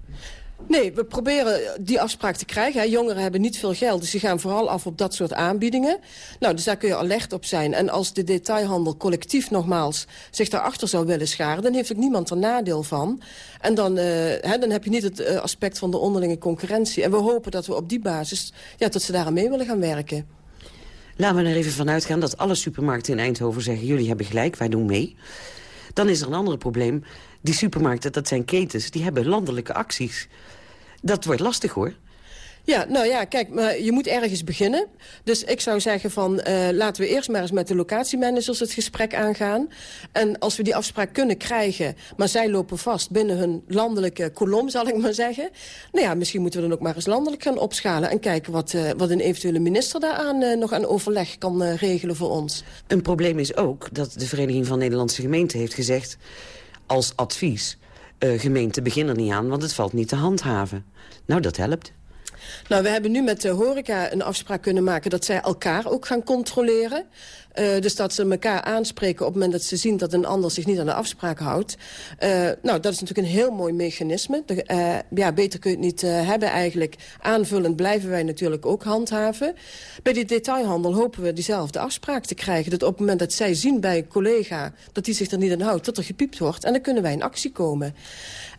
Speaker 32: Nee, we proberen die afspraak te krijgen. Jongeren hebben niet veel geld, dus die gaan vooral af op dat soort aanbiedingen. Nou, dus daar kun je alert op zijn. En als de detailhandel collectief nogmaals zich daarachter zou willen scharen... dan heeft ook niemand er nadeel van. En dan, uh, hè, dan heb je niet het uh, aspect van de onderlinge concurrentie. En we hopen dat we op die basis, ja, dat ze daaraan mee willen gaan werken.
Speaker 31: Laten we er even vanuit gaan dat alle supermarkten in Eindhoven zeggen... jullie hebben gelijk, wij doen mee. Dan is er een ander probleem. Die supermarkten, dat zijn ketens, die hebben landelijke acties. Dat wordt lastig, hoor.
Speaker 32: Ja, nou ja, kijk, maar je moet ergens beginnen. Dus ik zou zeggen van, uh, laten we eerst maar eens met de locatiemanagers het gesprek aangaan. En als we die afspraak kunnen krijgen, maar zij lopen vast binnen hun landelijke kolom, zal ik maar zeggen. Nou ja, misschien moeten we dan ook maar eens landelijk gaan opschalen en kijken wat, uh, wat een eventuele minister daaraan uh, nog aan overleg kan regelen voor ons.
Speaker 31: Een probleem is ook dat de Vereniging van Nederlandse Gemeenten heeft gezegd, als advies, gemeenten beginnen er niet aan, want het valt niet te handhaven. Nou, dat helpt.
Speaker 32: Nou, we hebben nu met de horeca een afspraak kunnen maken... dat zij elkaar ook gaan controleren. Uh, dus dat ze elkaar aanspreken op het moment dat ze zien... dat een ander zich niet aan de afspraak houdt. Uh, nou, dat is natuurlijk een heel mooi mechanisme. De, uh, ja, beter kun je het niet hebben eigenlijk. Aanvullend blijven wij natuurlijk ook handhaven. Bij die detailhandel hopen we diezelfde afspraak te krijgen. Dat op het moment dat zij zien bij een collega... dat die zich er niet aan houdt, dat er gepiept wordt. En dan kunnen wij in actie komen.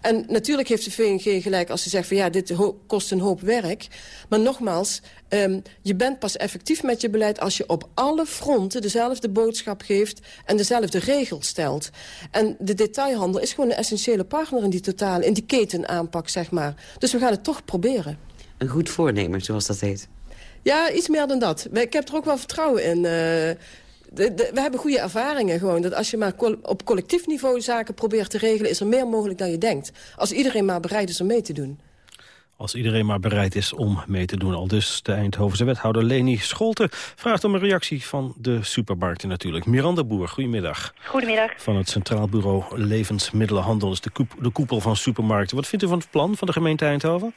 Speaker 32: En natuurlijk heeft de VNG gelijk als ze zegt van ja, dit kost een hoop werk. Maar nogmaals, um, je bent pas effectief met je beleid als je op alle fronten dezelfde boodschap geeft en dezelfde regels stelt. En de detailhandel is gewoon een essentiële partner in die totale, in die ketenaanpak, zeg maar. Dus we gaan het toch proberen.
Speaker 31: Een goed voornemen, zoals dat heet.
Speaker 32: Ja, iets meer dan dat. Ik heb er ook wel vertrouwen in. Uh, de, de, we hebben goede ervaringen gewoon. Dat als je maar op collectief niveau zaken probeert te regelen... is er meer mogelijk dan je denkt. Als iedereen maar bereid is om mee te doen.
Speaker 7: Als iedereen maar bereid is om mee te doen. Al dus de Eindhovense wethouder Leni Scholte vraagt om een reactie van de supermarkten natuurlijk. Miranda Boer, goedemiddag.
Speaker 33: Goedemiddag.
Speaker 7: Van het Centraal Bureau Levensmiddelenhandel, is de, koep, de koepel van supermarkten. Wat vindt u van het plan van de gemeente Eindhoven?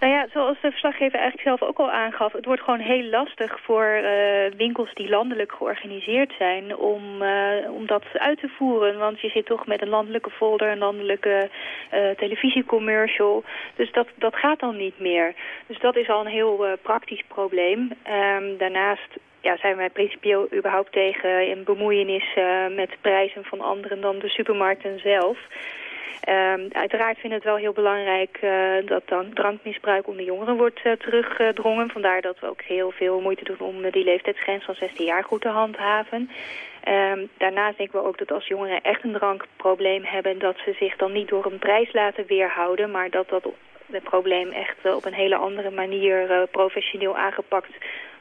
Speaker 33: Nou ja, zoals de verslaggever eigenlijk zelf ook al aangaf... het wordt gewoon heel lastig voor uh, winkels die landelijk georganiseerd zijn... Om, uh, om dat uit te voeren. Want je zit toch met een landelijke folder, een landelijke uh, televisiecommercial. Dus dat, dat gaat dan niet meer. Dus dat is al een heel praktisch probleem. Um, daarnaast ja, zijn wij principieel überhaupt tegen een bemoeienis met prijzen van anderen dan de supermarkten zelf... Um, uiteraard vind ik het wel heel belangrijk uh, dat dan drankmisbruik onder jongeren wordt uh, teruggedrongen. Vandaar dat we ook heel veel moeite doen om uh, die leeftijdsgrens van 16 jaar goed te handhaven. Um, daarnaast denken we ook dat als jongeren echt een drankprobleem hebben... dat ze zich dan niet door een prijs laten weerhouden... maar dat dat het probleem echt op een hele andere manier professioneel aangepakt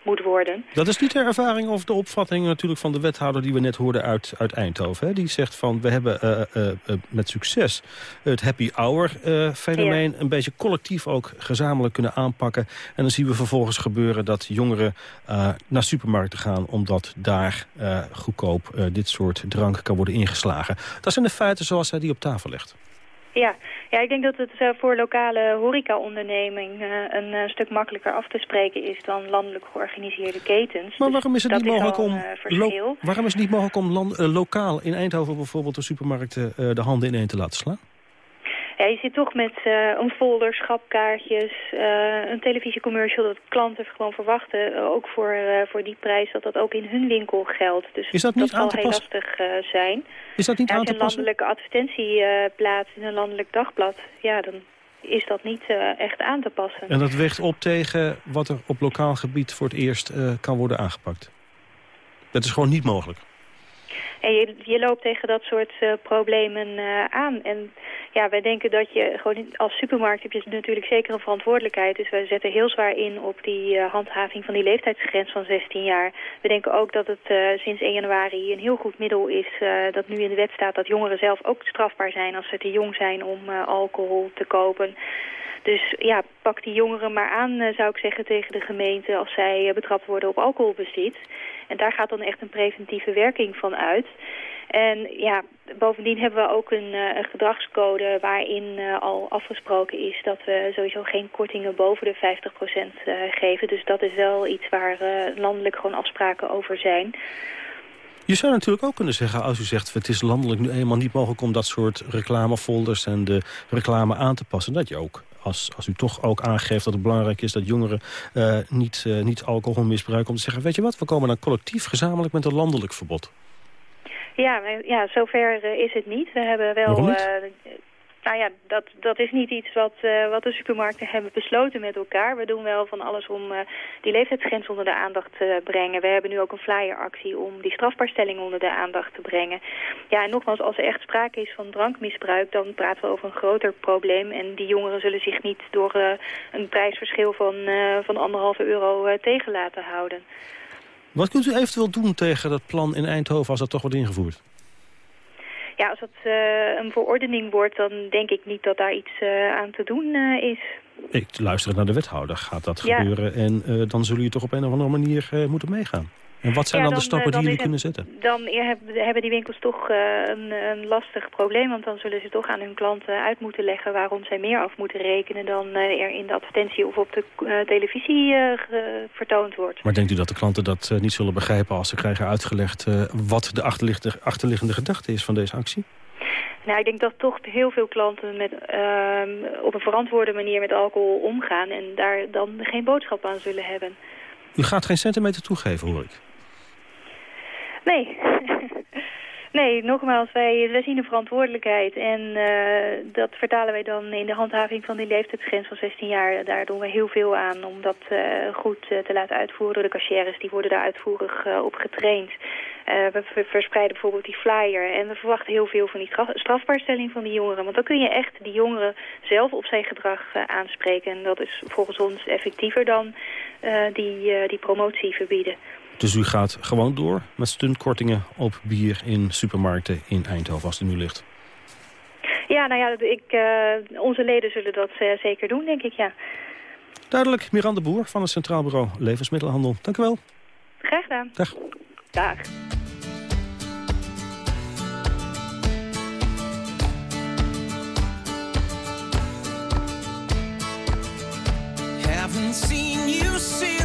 Speaker 33: moet worden.
Speaker 7: Dat is niet de ervaring of de opvatting natuurlijk van de wethouder die we net hoorden uit, uit Eindhoven. Hè? Die zegt van we hebben uh, uh, uh, met succes het happy hour fenomeen ja. een beetje collectief ook gezamenlijk kunnen aanpakken. En dan zien we vervolgens gebeuren dat jongeren naar supermarkten gaan omdat daar goedkoop dit soort drank kan worden ingeslagen. Dat zijn de feiten zoals hij die op tafel legt.
Speaker 33: Ja. ja, ik denk dat het uh, voor lokale horecaonderneming uh, een uh, stuk makkelijker af te spreken is dan landelijk georganiseerde ketens.
Speaker 7: Maar waarom is het
Speaker 33: dus
Speaker 7: niet mogelijk om waarom is het niet mogelijk om land, lokaal in Eindhoven bijvoorbeeld de supermarkten de handen ineen te laten slaan?
Speaker 33: Ja, je zit toch met uh, een folder, schapkaartjes, uh, een televisiecommercial... dat klanten gewoon verwachten, uh, ook voor, voor die prijs... dat dat ook in hun winkel geldt. Dus
Speaker 7: is dat niet
Speaker 33: dat
Speaker 7: aan
Speaker 33: zal heel
Speaker 7: passen?
Speaker 33: lastig zijn.
Speaker 7: Is dat niet
Speaker 33: ja,
Speaker 7: aan te
Speaker 33: Als je een
Speaker 7: passen?
Speaker 33: landelijke advertentie plaatst in een landelijk dagblad... ja, dan is dat niet echt aan te passen.
Speaker 7: En dat weegt op tegen wat er op lokaal gebied voor het eerst kan worden aangepakt? Dat is gewoon niet mogelijk.
Speaker 33: En je, je loopt tegen dat soort uh, problemen uh, aan. En ja, wij denken dat je gewoon als supermarkt heb je natuurlijk zeker een verantwoordelijkheid. Dus wij zetten heel zwaar in op die uh, handhaving van die leeftijdsgrens van 16 jaar. We denken ook dat het sinds 1 januari een heel goed middel is dat nu in de wet staat dat jongeren zelf ook strafbaar zijn als ze te jong zijn om alcohol te kopen. Dus ja, pak die jongeren maar aan, zou ik zeggen, tegen de gemeente als zij betrapt worden op alcoholbezit. En daar gaat dan echt een preventieve werking van uit. En ja, bovendien hebben we ook een, een gedragscode waarin uh, al afgesproken is dat we sowieso geen kortingen boven de 50% uh, geven. Dus dat is wel iets waar landelijk gewoon afspraken over zijn.
Speaker 7: Je zou natuurlijk ook kunnen zeggen, als u zegt... het is landelijk nu eenmaal niet mogelijk om dat soort reclamefolders... en de reclame aan te passen, dat je ook als, als u toch ook aangeeft dat het belangrijk is dat jongeren niet, uh, niet alcohol misbruiken... om te zeggen, weet je wat, we komen dan collectief gezamenlijk met een landelijk verbod.
Speaker 33: Ja, ja zover uh, is het niet. We hebben wel... Nou ja, dat, dat is niet iets wat, uh, wat de supermarkten hebben besloten met elkaar. We doen wel van alles om die leeftijdsgrens onder de aandacht te brengen. We hebben nu ook een flyeractie om die strafbaarstelling onder de aandacht te brengen. Ja, en nogmaals, als er echt sprake is van drankmisbruik... dan praten we over een groter probleem. En die jongeren zullen zich niet door een prijsverschil van, van anderhalve euro tegen laten houden.
Speaker 7: Wat kunt u eventueel doen tegen dat plan in Eindhoven als dat toch wordt ingevoerd?
Speaker 33: Ja, als het uh, een verordening wordt, dan denk ik niet dat daar iets uh, aan te doen uh, is.
Speaker 7: Ik luister naar de wethouder. Gaat dat ja. gebeuren? En dan zullen jullie toch op een of andere manier moeten meegaan? En wat zijn
Speaker 33: ja,
Speaker 7: dan,
Speaker 33: dan,
Speaker 7: de stappen die jullie kunnen zetten?
Speaker 33: Dan hebben die winkels toch een, een, lastig probleem. Want dan zullen ze toch aan hun klanten uit moeten leggen... waarom zij meer af moeten rekenen dan er in de advertentie of op de televisie vertoond wordt.
Speaker 7: Maar denkt u dat de klanten dat niet zullen begrijpen... als ze krijgen uitgelegd wat de achterliggende, achterliggende gedachte is van deze actie?
Speaker 33: Nou, ik denk dat toch heel veel klanten met, uh, op een verantwoorde manier met alcohol omgaan... en daar dan geen boodschap aan zullen hebben.
Speaker 7: U gaat geen centimeter toegeven, hoor ik.
Speaker 33: Nee. nee, nogmaals, wij, zien de verantwoordelijkheid. En uh, dat vertalen wij dan in de handhaving van die leeftijdsgrens van 16 jaar. Daar doen we heel veel aan om dat uh, goed uh, te laten uitvoeren. De cashiers die worden daar uitvoerig op getraind. we verspreiden bijvoorbeeld die flyer. En we verwachten heel veel van die strafbaarstelling van die jongeren. Want dan kun je echt die jongeren zelf op zijn gedrag aanspreken. En dat is volgens ons effectiever dan die, die promotie verbieden.
Speaker 7: Dus u gaat gewoon door met stuntkortingen op bier in supermarkten in Eindhoven als het nu ligt?
Speaker 33: Ja, nou ja, ik, uh, onze leden zullen dat uh, zeker doen, denk ik, ja.
Speaker 7: Duidelijk, Miranda Boer van het Centraal Bureau Levensmiddelenhandel. Dank u wel.
Speaker 33: Graag gedaan.
Speaker 7: Dag.
Speaker 33: Dag.
Speaker 34: Haven't seen you since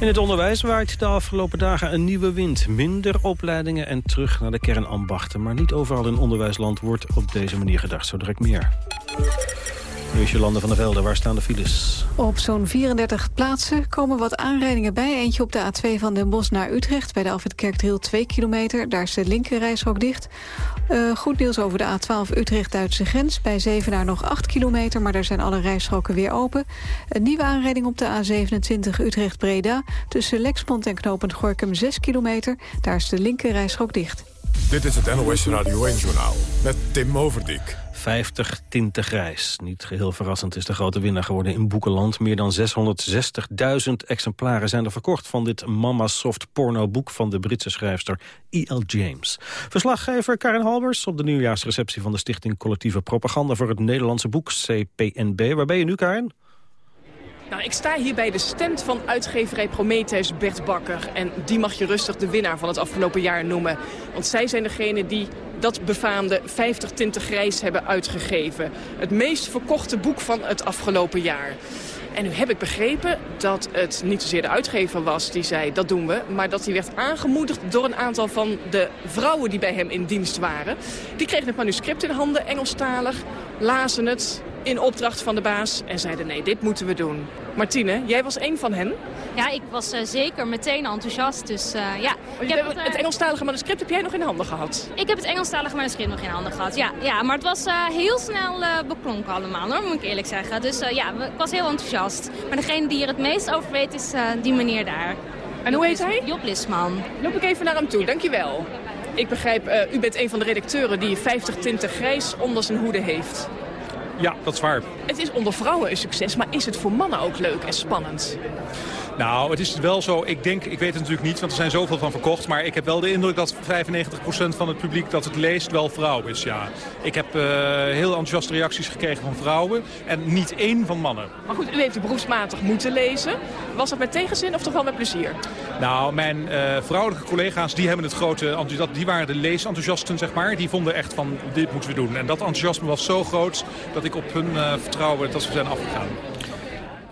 Speaker 34: In
Speaker 7: het onderwijs waait de afgelopen dagen een nieuwe wind. Minder opleidingen en terug naar de kernambachten. Maar niet overal in onderwijsland wordt op deze manier gedacht. Zo direct meer. Nu is Jolande van der Velde. Waar staan de files?
Speaker 3: Op zo'n 34 plaatsen komen wat aanrijdingen bij. Eentje op de A2 van Den Bosch naar Utrecht. Bij de Alfred Kerkdriel 2 kilometer. Daar is de linkerrijstrook dicht. Eh, goed nieuws over de A12 Utrecht-Duitse grens. Bij Zevenaar nog 8 kilometer, maar daar zijn alle rijstroken weer open. Een nieuwe aanrijding op de A27 Utrecht-Breda. Tussen Lexmond en Knopend Gorkum 6 kilometer. Daar is de linkerrijstrook dicht.
Speaker 1: Dit is het NOS Radio 1-journaal met Tim Overdijk.
Speaker 7: 50 tinten grijs. Niet geheel verrassend is de grote winnaar geworden in Boekenland. Meer dan 660.000 exemplaren zijn er verkocht... van dit Mama Soft porno boek van de Britse schrijfster E.L. James. Verslaggever Karen Halbers op de nieuwjaarsreceptie... van de Stichting Collectieve Propaganda voor het Nederlandse boek CPNB. Waar ben je nu, Karen?
Speaker 14: Nou, ik sta hier bij de stand van uitgeverij Prometheus Bert Bakker. En die mag je rustig de winnaar van het afgelopen jaar noemen. Want zij zijn degene die dat befaamde 50 tinten grijs hebben uitgegeven. Het meest verkochte boek van het afgelopen jaar. En nu heb ik begrepen dat het niet zozeer de uitgever was die zei dat doen we. Maar dat hij werd aangemoedigd door een aantal van de vrouwen die bij hem in dienst waren. Die kregen het manuscript in handen, Engelstalig, lazen het in opdracht van de baas en zeiden nee, dit moeten we doen. Martine, jij was een van hen.
Speaker 35: Ja, ik was eh, zeker meteen enthousiast. Dus eh, ja.
Speaker 14: Ik heb het, het Engelstalige manuscript heb jij nog in handen gehad?
Speaker 35: Ik heb het Engelstalige manuscript nog in handen gehad. Ja, ja maar het was eh, heel snel eh, beklonken allemaal, hoor, moet ik eerlijk zeggen. Dus eh, ja, ik was heel enthousiast. Maar degene die er het meest over weet is eh, die meneer daar.
Speaker 14: En hoe heet hij?
Speaker 35: Job Lisman.
Speaker 14: Loop ik even naar hem toe, dankjewel. Ik begrijp, eh, u bent een van de redacteuren die 50 tinten grijs onder zijn hoede heeft.
Speaker 36: Ja, dat is waar.
Speaker 14: Het is onder vrouwen een succes, maar is het voor mannen ook leuk en spannend?
Speaker 36: Nou, het is wel zo. Ik denk, ik weet het natuurlijk niet, want er zijn zoveel van verkocht. Maar ik heb wel de indruk dat 95% van het publiek dat het leest wel vrouw is, ja. Ik heb eh, heel enthousiaste reacties gekregen van vrouwen en niet één van mannen.
Speaker 14: Maar goed, u heeft het beroepsmatig moeten lezen. Was dat met tegenzin of toch wel met plezier?
Speaker 36: Nou, mijn eh, vrouwelijke collega's, die hebben het grote. Die waren de leesenthousiasten, zeg maar. Die vonden echt van, dit moeten we doen. En dat enthousiasme was zo groot dat ik op hun eh, vertrouwen dat ze zijn afgegaan.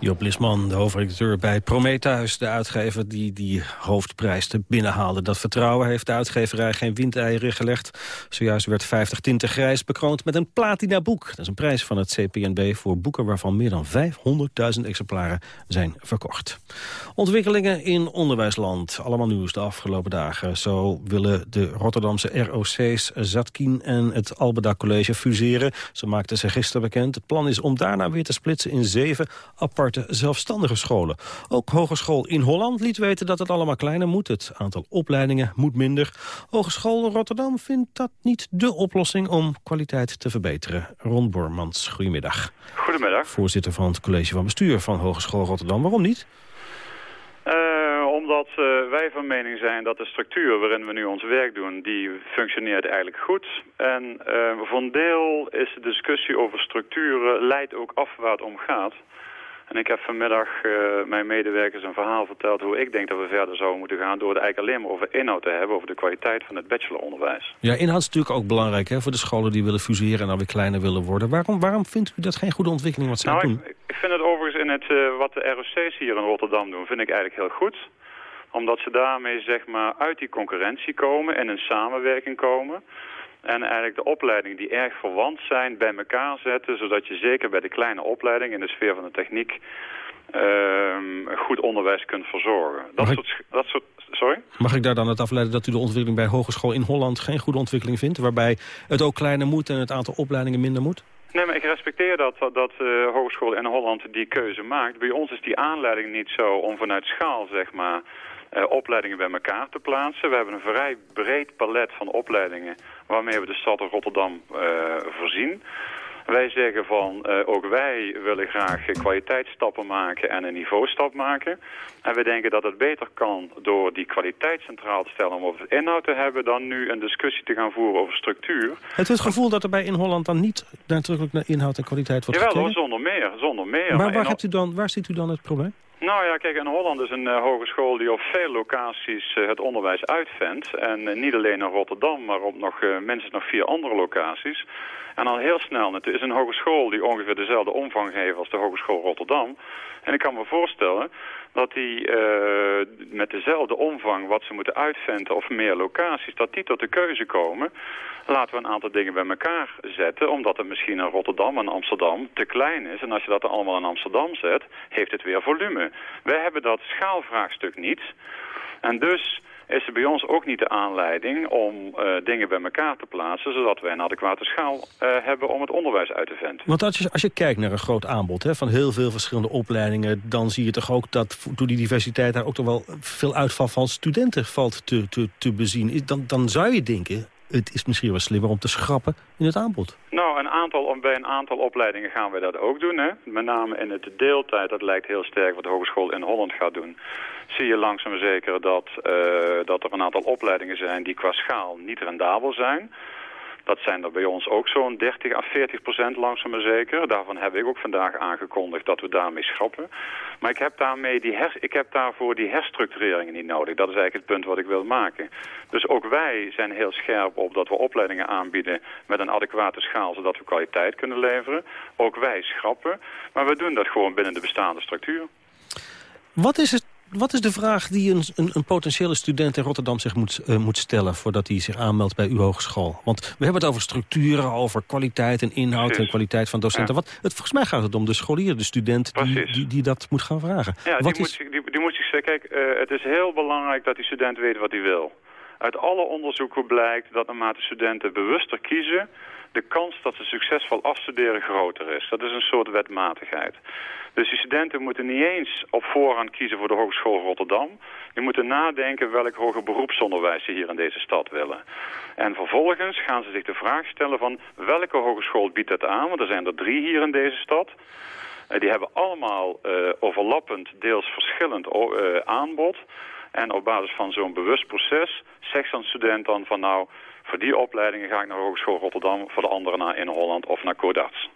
Speaker 7: Job Lisman, de hoofdredacteur bij Prometheus, de uitgever die die hoofdprijs te binnenhaalde. Dat vertrouwen heeft de uitgeverij geen windeieren gelegd. Zojuist werd 50 tinten grijs bekroond met een platina boek. Dat is een prijs van het CPNB voor boeken waarvan meer dan 500.000 exemplaren zijn verkocht. Ontwikkelingen in onderwijsland. Allemaal nieuws de afgelopen dagen. Zo willen de Rotterdamse ROC's Zatkin en het Albeda College fuseren. Zo maakten ze gisteren bekend. Het plan is om daarna weer te splitsen in zeven zelfstandige scholen. Ook Hogeschool in Holland liet weten dat het allemaal kleiner moet. Het aantal opleidingen moet minder. Hogeschool Rotterdam vindt dat niet dé oplossing om kwaliteit te verbeteren. Ron Bormans, goedemiddag.
Speaker 37: Goedemiddag.
Speaker 7: Voorzitter van het college van bestuur van Hogeschool Rotterdam. Waarom niet?
Speaker 37: Eh, omdat eh, wij van mening zijn dat de structuur waarin we nu ons werk doen, die functioneert eigenlijk goed. En eh, voor een deel is de discussie over structuren leidt ook af waar het om gaat. En ik heb vanmiddag eh, mijn medewerkers een verhaal verteld hoe ik denk dat we verder zouden moeten gaan door het eigenlijk alleen maar over inhoud te hebben, over de kwaliteit van het bacheloronderwijs.
Speaker 7: Ja, inhoud is natuurlijk ook belangrijk hè, voor de scholen die willen fuseren en dan weer kleiner willen worden. Waarom, waarom vindt u dat geen goede ontwikkeling wat zij
Speaker 37: Nou,
Speaker 7: doen?
Speaker 37: ik, ik vind het overigens in het, eh, wat de ROC's hier in Rotterdam doen, vind ik eigenlijk heel goed. Omdat ze daarmee zeg maar uit die concurrentie komen en in samenwerking komen. En eigenlijk de opleidingen die erg verwant zijn bij elkaar zetten. Zodat je zeker bij de kleine opleidingen in de sfeer van de techniek ehm, goed onderwijs kunt verzorgen. Dat soort, dat soort Sorry?
Speaker 7: Mag ik daar dan uit afleiden dat u de ontwikkeling bij Hogeschool in Holland geen goede ontwikkeling vindt? Waarbij het ook kleiner moet en het aantal opleidingen minder moet?
Speaker 37: Nee, maar ik respecteer dat, dat, dat de Hogeschool in Holland die keuze maakt. Bij ons is die aanleiding niet zo om vanuit schaal, zeg maar, eh, opleidingen bij elkaar te plaatsen. We hebben een vrij breed palet van opleidingen waarmee we de stad Rotterdam eh, voorzien. Wij zeggen van, eh, ook wij willen graag kwaliteitsstappen maken en een niveaustap maken. En we denken dat het beter kan door die kwaliteit centraal te stellen om over het inhoud te hebben... dan nu een discussie te gaan voeren over structuur.
Speaker 7: Het het gevoel dat er bij in Holland dan niet nadrukkelijk naar inhoud en kwaliteit wordt
Speaker 37: Jawel
Speaker 7: gekeken?
Speaker 37: zonder meer, zonder meer.
Speaker 7: Maar
Speaker 37: Maar
Speaker 7: waar,
Speaker 37: in-
Speaker 7: hebt u dan, waar ziet u dan het probleem?
Speaker 37: Nou ja, kijk, in Holland is een eh, hogeschool die op veel locaties eh, het onderwijs uitvindt. En eh, niet alleen in Rotterdam, maar op nog, minstens nog vier andere locaties. En al heel snel, het is een hogeschool die ongeveer dezelfde omvang heeft als de Hogeschool Rotterdam. En ik kan me voorstellen dat die eh, met dezelfde omvang wat ze moeten uitvinden of meer locaties, dat die tot de keuze komen. Laten we een aantal dingen bij elkaar zetten, omdat het misschien in Rotterdam en Amsterdam te klein is. En als je dat allemaal in Amsterdam zet, heeft het weer volume. Wij hebben dat schaalvraagstuk niet. En dus is er bij ons ook niet de aanleiding om eh, dingen bij elkaar te plaatsen... zodat wij een adequate schaal eh, hebben om het onderwijs uit te venten.
Speaker 7: Want als je, als je kijkt naar een groot aanbod hè, van heel veel verschillende opleidingen... dan zie je toch ook dat door die diversiteit daar ook toch wel veel uitval van studenten valt te, te, te bezien. Dan, dan zou je denken, het is misschien wel slimmer om te schrappen in het aanbod.
Speaker 37: Nou, een aantal, bij een aantal opleidingen gaan we dat ook doen. Hè? Met name in het deeltijd, dat lijkt heel sterk wat de Hogeschool in Holland gaat doen. Zie je langzaam zeker dat, eh, dat er een aantal opleidingen zijn die qua schaal niet rendabel zijn. Dat zijn er bij ons ook zo'n 30 à 40 procent langzaam maar zeker. Daarvan heb ik ook vandaag aangekondigd dat we daarmee schrappen. Maar ik heb, daarmee die her, ik heb daarvoor die herstructureringen niet nodig. Dat is eigenlijk het punt wat ik wil maken. Dus ook wij zijn heel scherp op dat we opleidingen aanbieden met een adequate schaal, zodat we kwaliteit kunnen leveren. Ook wij schrappen, maar we doen dat gewoon binnen de bestaande structuur.
Speaker 7: Wat is, het, wat is de vraag die een, een, een potentiële student in Rotterdam zich moet, eh, moet stellen... voordat hij zich aanmeldt bij uw hogeschool? Want we hebben het over structuren, over kwaliteit en inhoud... en kwaliteit van docenten.
Speaker 37: Ja.
Speaker 7: Wat, het, volgens mij gaat het om de scholier, de student... Die, die, die dat moet gaan vragen.
Speaker 37: Ja, die
Speaker 7: wat
Speaker 37: moet,
Speaker 7: is,
Speaker 37: zich- die, die moet zich zeggen, kijk, eh, het is heel belangrijk dat die student weet wat hij wil. Uit alle onderzoeken blijkt dat naarmate studenten bewuster kiezen, de kans dat ze succesvol afstuderen groter is. Dat is een soort wetmatigheid. Dus die studenten moeten niet eens op voorhand kiezen voor de Hogeschool Rotterdam. Die moeten nadenken welk hoger beroepsonderwijs ze hier in deze stad willen. En vervolgens gaan ze zich de vraag stellen van welke hogeschool biedt dat aan? Want er zijn er drie hier in deze stad. Eh, die hebben allemaal eh, overlappend, deels verschillend eh, aanbod. En op basis van zo'n bewust proces zegt zo'n student dan van nou... voor die opleidingen ga ik naar Hogeschool Rotterdam, voor de andere naar in Holland of naar Codarts.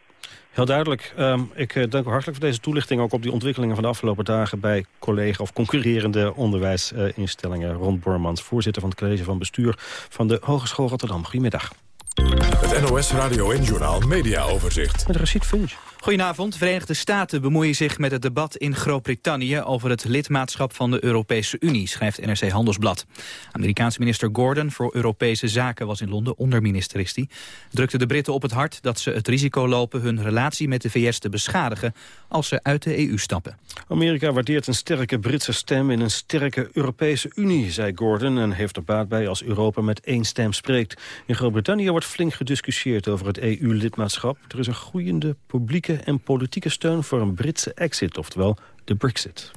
Speaker 7: Heel duidelijk. Ehm, ik eh, dank u hartelijk voor deze toelichting... ook op die ontwikkelingen van de afgelopen dagen... bij collega of concurrerende onderwijsinstellingen. Ron Bormans, voorzitter van het college van bestuur... van de Hogeschool Rotterdam. Goedemiddag.
Speaker 1: Het NOS Radio en Journaal Media Overzicht.
Speaker 7: Met Rashid Finch.
Speaker 38: Goedenavond. De Verenigde Staten bemoeien zich met het debat in Groot-Brittannië... over het lidmaatschap van de Europese Unie, schrijft NRC Handelsblad. Amerikaanse minister Gordon voor Europese Zaken was in Londen, onderminister is die. Drukte de Britten op het hart dat ze het risico lopen... hun relatie met de VS te beschadigen als ze uit de EU stappen.
Speaker 7: Amerika waardeert een sterke Britse stem in een sterke Europese Unie, zei Gordon... en heeft er baat bij als Europa met één stem spreekt. In Groot-Brittannië wordt flink gediscussieerd over het EU-lidmaatschap. Er is een groeiende publieke en politieke steun voor een Britse exit, oftewel de Brexit.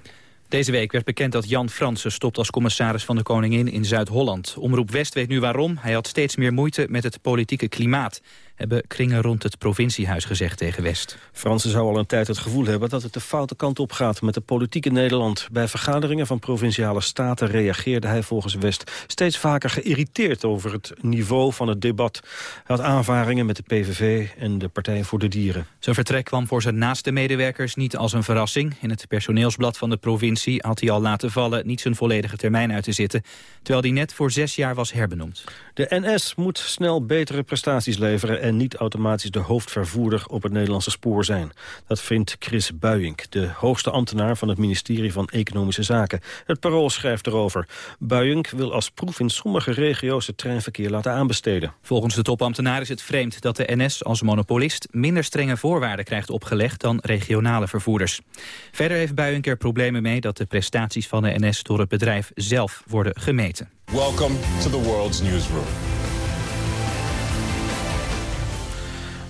Speaker 38: Deze week werd bekend dat Jan Fransen stopt als commissaris van de Koningin in Zuid-Holland. Omroep West weet nu waarom. Hij had steeds meer moeite met het politieke klimaat. Hebben kringen rond het provinciehuis gezegd tegen West.
Speaker 7: Fransen zou al een tijd het gevoel hebben dat het de foute kant op gaat met de politiek in Nederland. Bij vergaderingen van provinciale staten reageerde hij volgens West steeds vaker geïrriteerd over het niveau van het debat. Hij had aanvaringen met de PVV en de Partij voor de Dieren.
Speaker 38: Zijn vertrek kwam voor zijn naaste medewerkers niet als een verrassing. In het personeelsblad van de provincie had hij al laten vallen niet zijn volledige termijn uit te zitten, terwijl hij net voor zes jaar was herbenoemd.
Speaker 7: De NS moet snel betere prestaties leveren en niet automatisch de hoofdvervoerder op het Nederlandse spoor zijn. Dat vindt Chris Buijink, de hoogste ambtenaar van het ministerie van Economische Zaken. Het Parool schrijft erover. Buijink wil als proef in sommige regio's het treinverkeer laten aanbesteden.
Speaker 38: Volgens de topambtenaar is het vreemd dat de NS als monopolist minder strenge voorwaarden krijgt opgelegd dan regionale vervoerders. Verder heeft Buijink er problemen mee dat de prestaties van de NS door het bedrijf zelf worden gemeten.
Speaker 39: Welcome to the world's newsroom.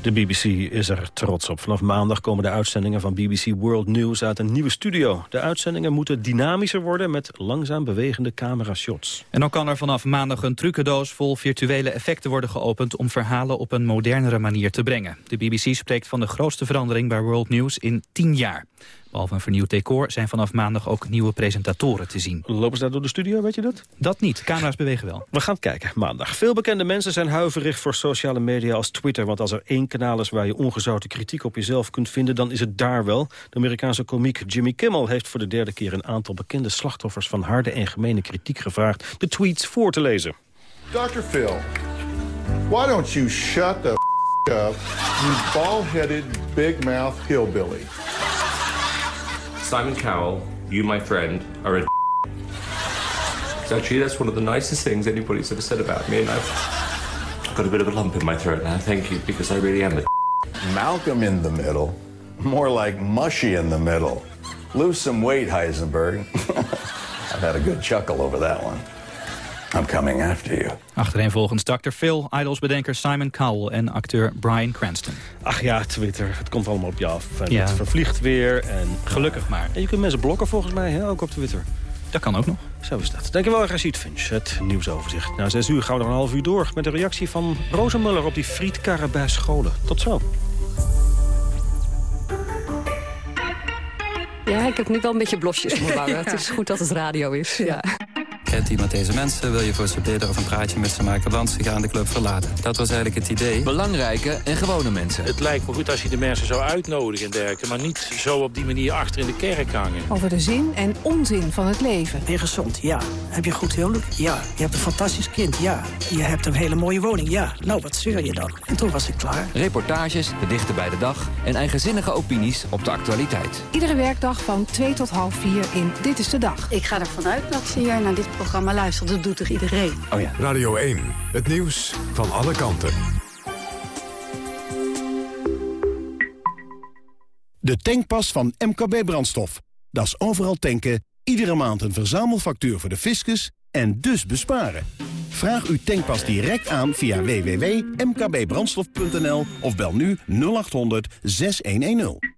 Speaker 7: De BBC is er trots op. Vanaf maandag komen de uitzendingen van BBC World News uit een nieuwe studio. De uitzendingen moeten dynamischer worden met langzaam bewegende camera-shots.
Speaker 38: En dan kan er vanaf maandag een trucendoos vol virtuele effecten worden geopend om verhalen op een modernere manier te brengen. De BBC spreekt van de grootste verandering bij World News in tien jaar. Behalve een vernieuwd decor zijn vanaf maandag ook nieuwe presentatoren te zien.
Speaker 7: Lopen ze daar door de studio, weet je dat?
Speaker 38: Dat niet, camera's bewegen wel.
Speaker 7: We gaan kijken, maandag. Veel bekende mensen zijn huiverig voor sociale media als Twitter. Want als er één kanaal is waar je ongezouten kritiek op jezelf kunt vinden... dan is het daar wel. De Amerikaanse komiek Jimmy Kimmel heeft voor de derde keer... een aantal bekende slachtoffers van harde en gemene kritiek gevraagd... de tweets voor te lezen.
Speaker 40: Dr. Phil, why don't you shut the f- up, you bald-headed, big-mouth hillbilly?
Speaker 41: Simon Cowell, you, my friend, are a. Actually, that's one of the nicest things anybody's ever said about me, and I've got a bit of a lump in my throat now. Thank you, because I really am a.
Speaker 40: Malcolm in the middle, more like mushy in the middle. Lose some weight, Heisenberg. I've had a good chuckle over that one. I'm coming after you.
Speaker 38: Achtereenvolgens Dr. Phil, Idols-bedenker Simon Cowell en acteur Brian Cranston.
Speaker 7: Ach ja, Twitter, het komt allemaal op je af. En
Speaker 38: Ja.
Speaker 7: Het vervliegt weer. En,
Speaker 38: Gelukkig maar.
Speaker 7: En je kunt mensen blokken volgens mij, hè, ook op Twitter.
Speaker 38: Dat kan ook nog.
Speaker 7: Zo is dat. Dankjewel, Rashid Finch. Het nieuwsoverzicht. Na zes uur gaan we nog een half uur door... met de reactie van Rozenmuller op die frietkarren bij scholen. Tot zo.
Speaker 42: Ja, ik heb nu wel een beetje blosjes op mijn wangen. Het is goed dat het radio is. Ja.
Speaker 43: Kent iemand deze mensen? Wil je voor ze bidden of een praatje met ze maken? Want ze gaan de club verlaten. Dat was eigenlijk het idee.
Speaker 44: Belangrijke en gewone mensen.
Speaker 45: Het lijkt me goed als je de mensen zou uitnodigen en dergelijke... maar niet zo op die manier achter in de kerk hangen.
Speaker 46: Over de zin en onzin van het leven.
Speaker 2: Ben je gezond? Ja. Heb je goed huwelijk? Ja. Je hebt een fantastisch kind? Ja. Je hebt een hele mooie woning? Ja. Nou, wat zeur je dan? En toen was ik klaar.
Speaker 44: Reportages, de dichter bij de dag en eigenzinnige opinies op de actualiteit.
Speaker 46: Iedere werkdag van 2 tot half 4 in Dit is de Dag.
Speaker 47: Ik ga ervan uit dat ze hier naar dit programma luistert. Dat doet toch iedereen?
Speaker 44: Oh ja.
Speaker 1: Radio 1, het nieuws van alle kanten.
Speaker 5: De tankpas van MKB Brandstof. Dat is overal tanken, iedere maand een verzamelfactuur voor de fiscus en dus besparen. Vraag uw tankpas direct aan via www.mkbbrandstof.nl of bel nu 0800 6110.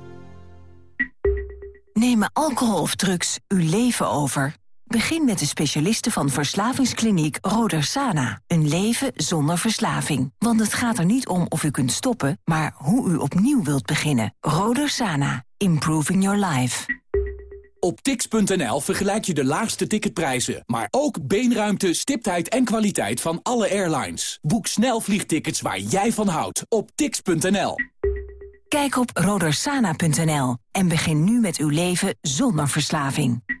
Speaker 6: Nemen alcohol of drugs uw leven over? Begin met de specialisten van verslavingskliniek Rodersana. Een leven zonder verslaving. Want het gaat er niet om of u kunt stoppen, maar hoe u opnieuw wilt beginnen. Rodersana. Improving your life.
Speaker 26: Op tix.nl vergelijk je de laagste ticketprijzen, maar ook beenruimte, stiptheid en kwaliteit van alle airlines. Boek snel vliegtickets waar jij van houdt op tix.nl.
Speaker 6: Kijk op rodersana.nl en begin nu met uw leven zonder verslaving.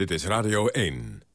Speaker 1: Dit is Radio 1.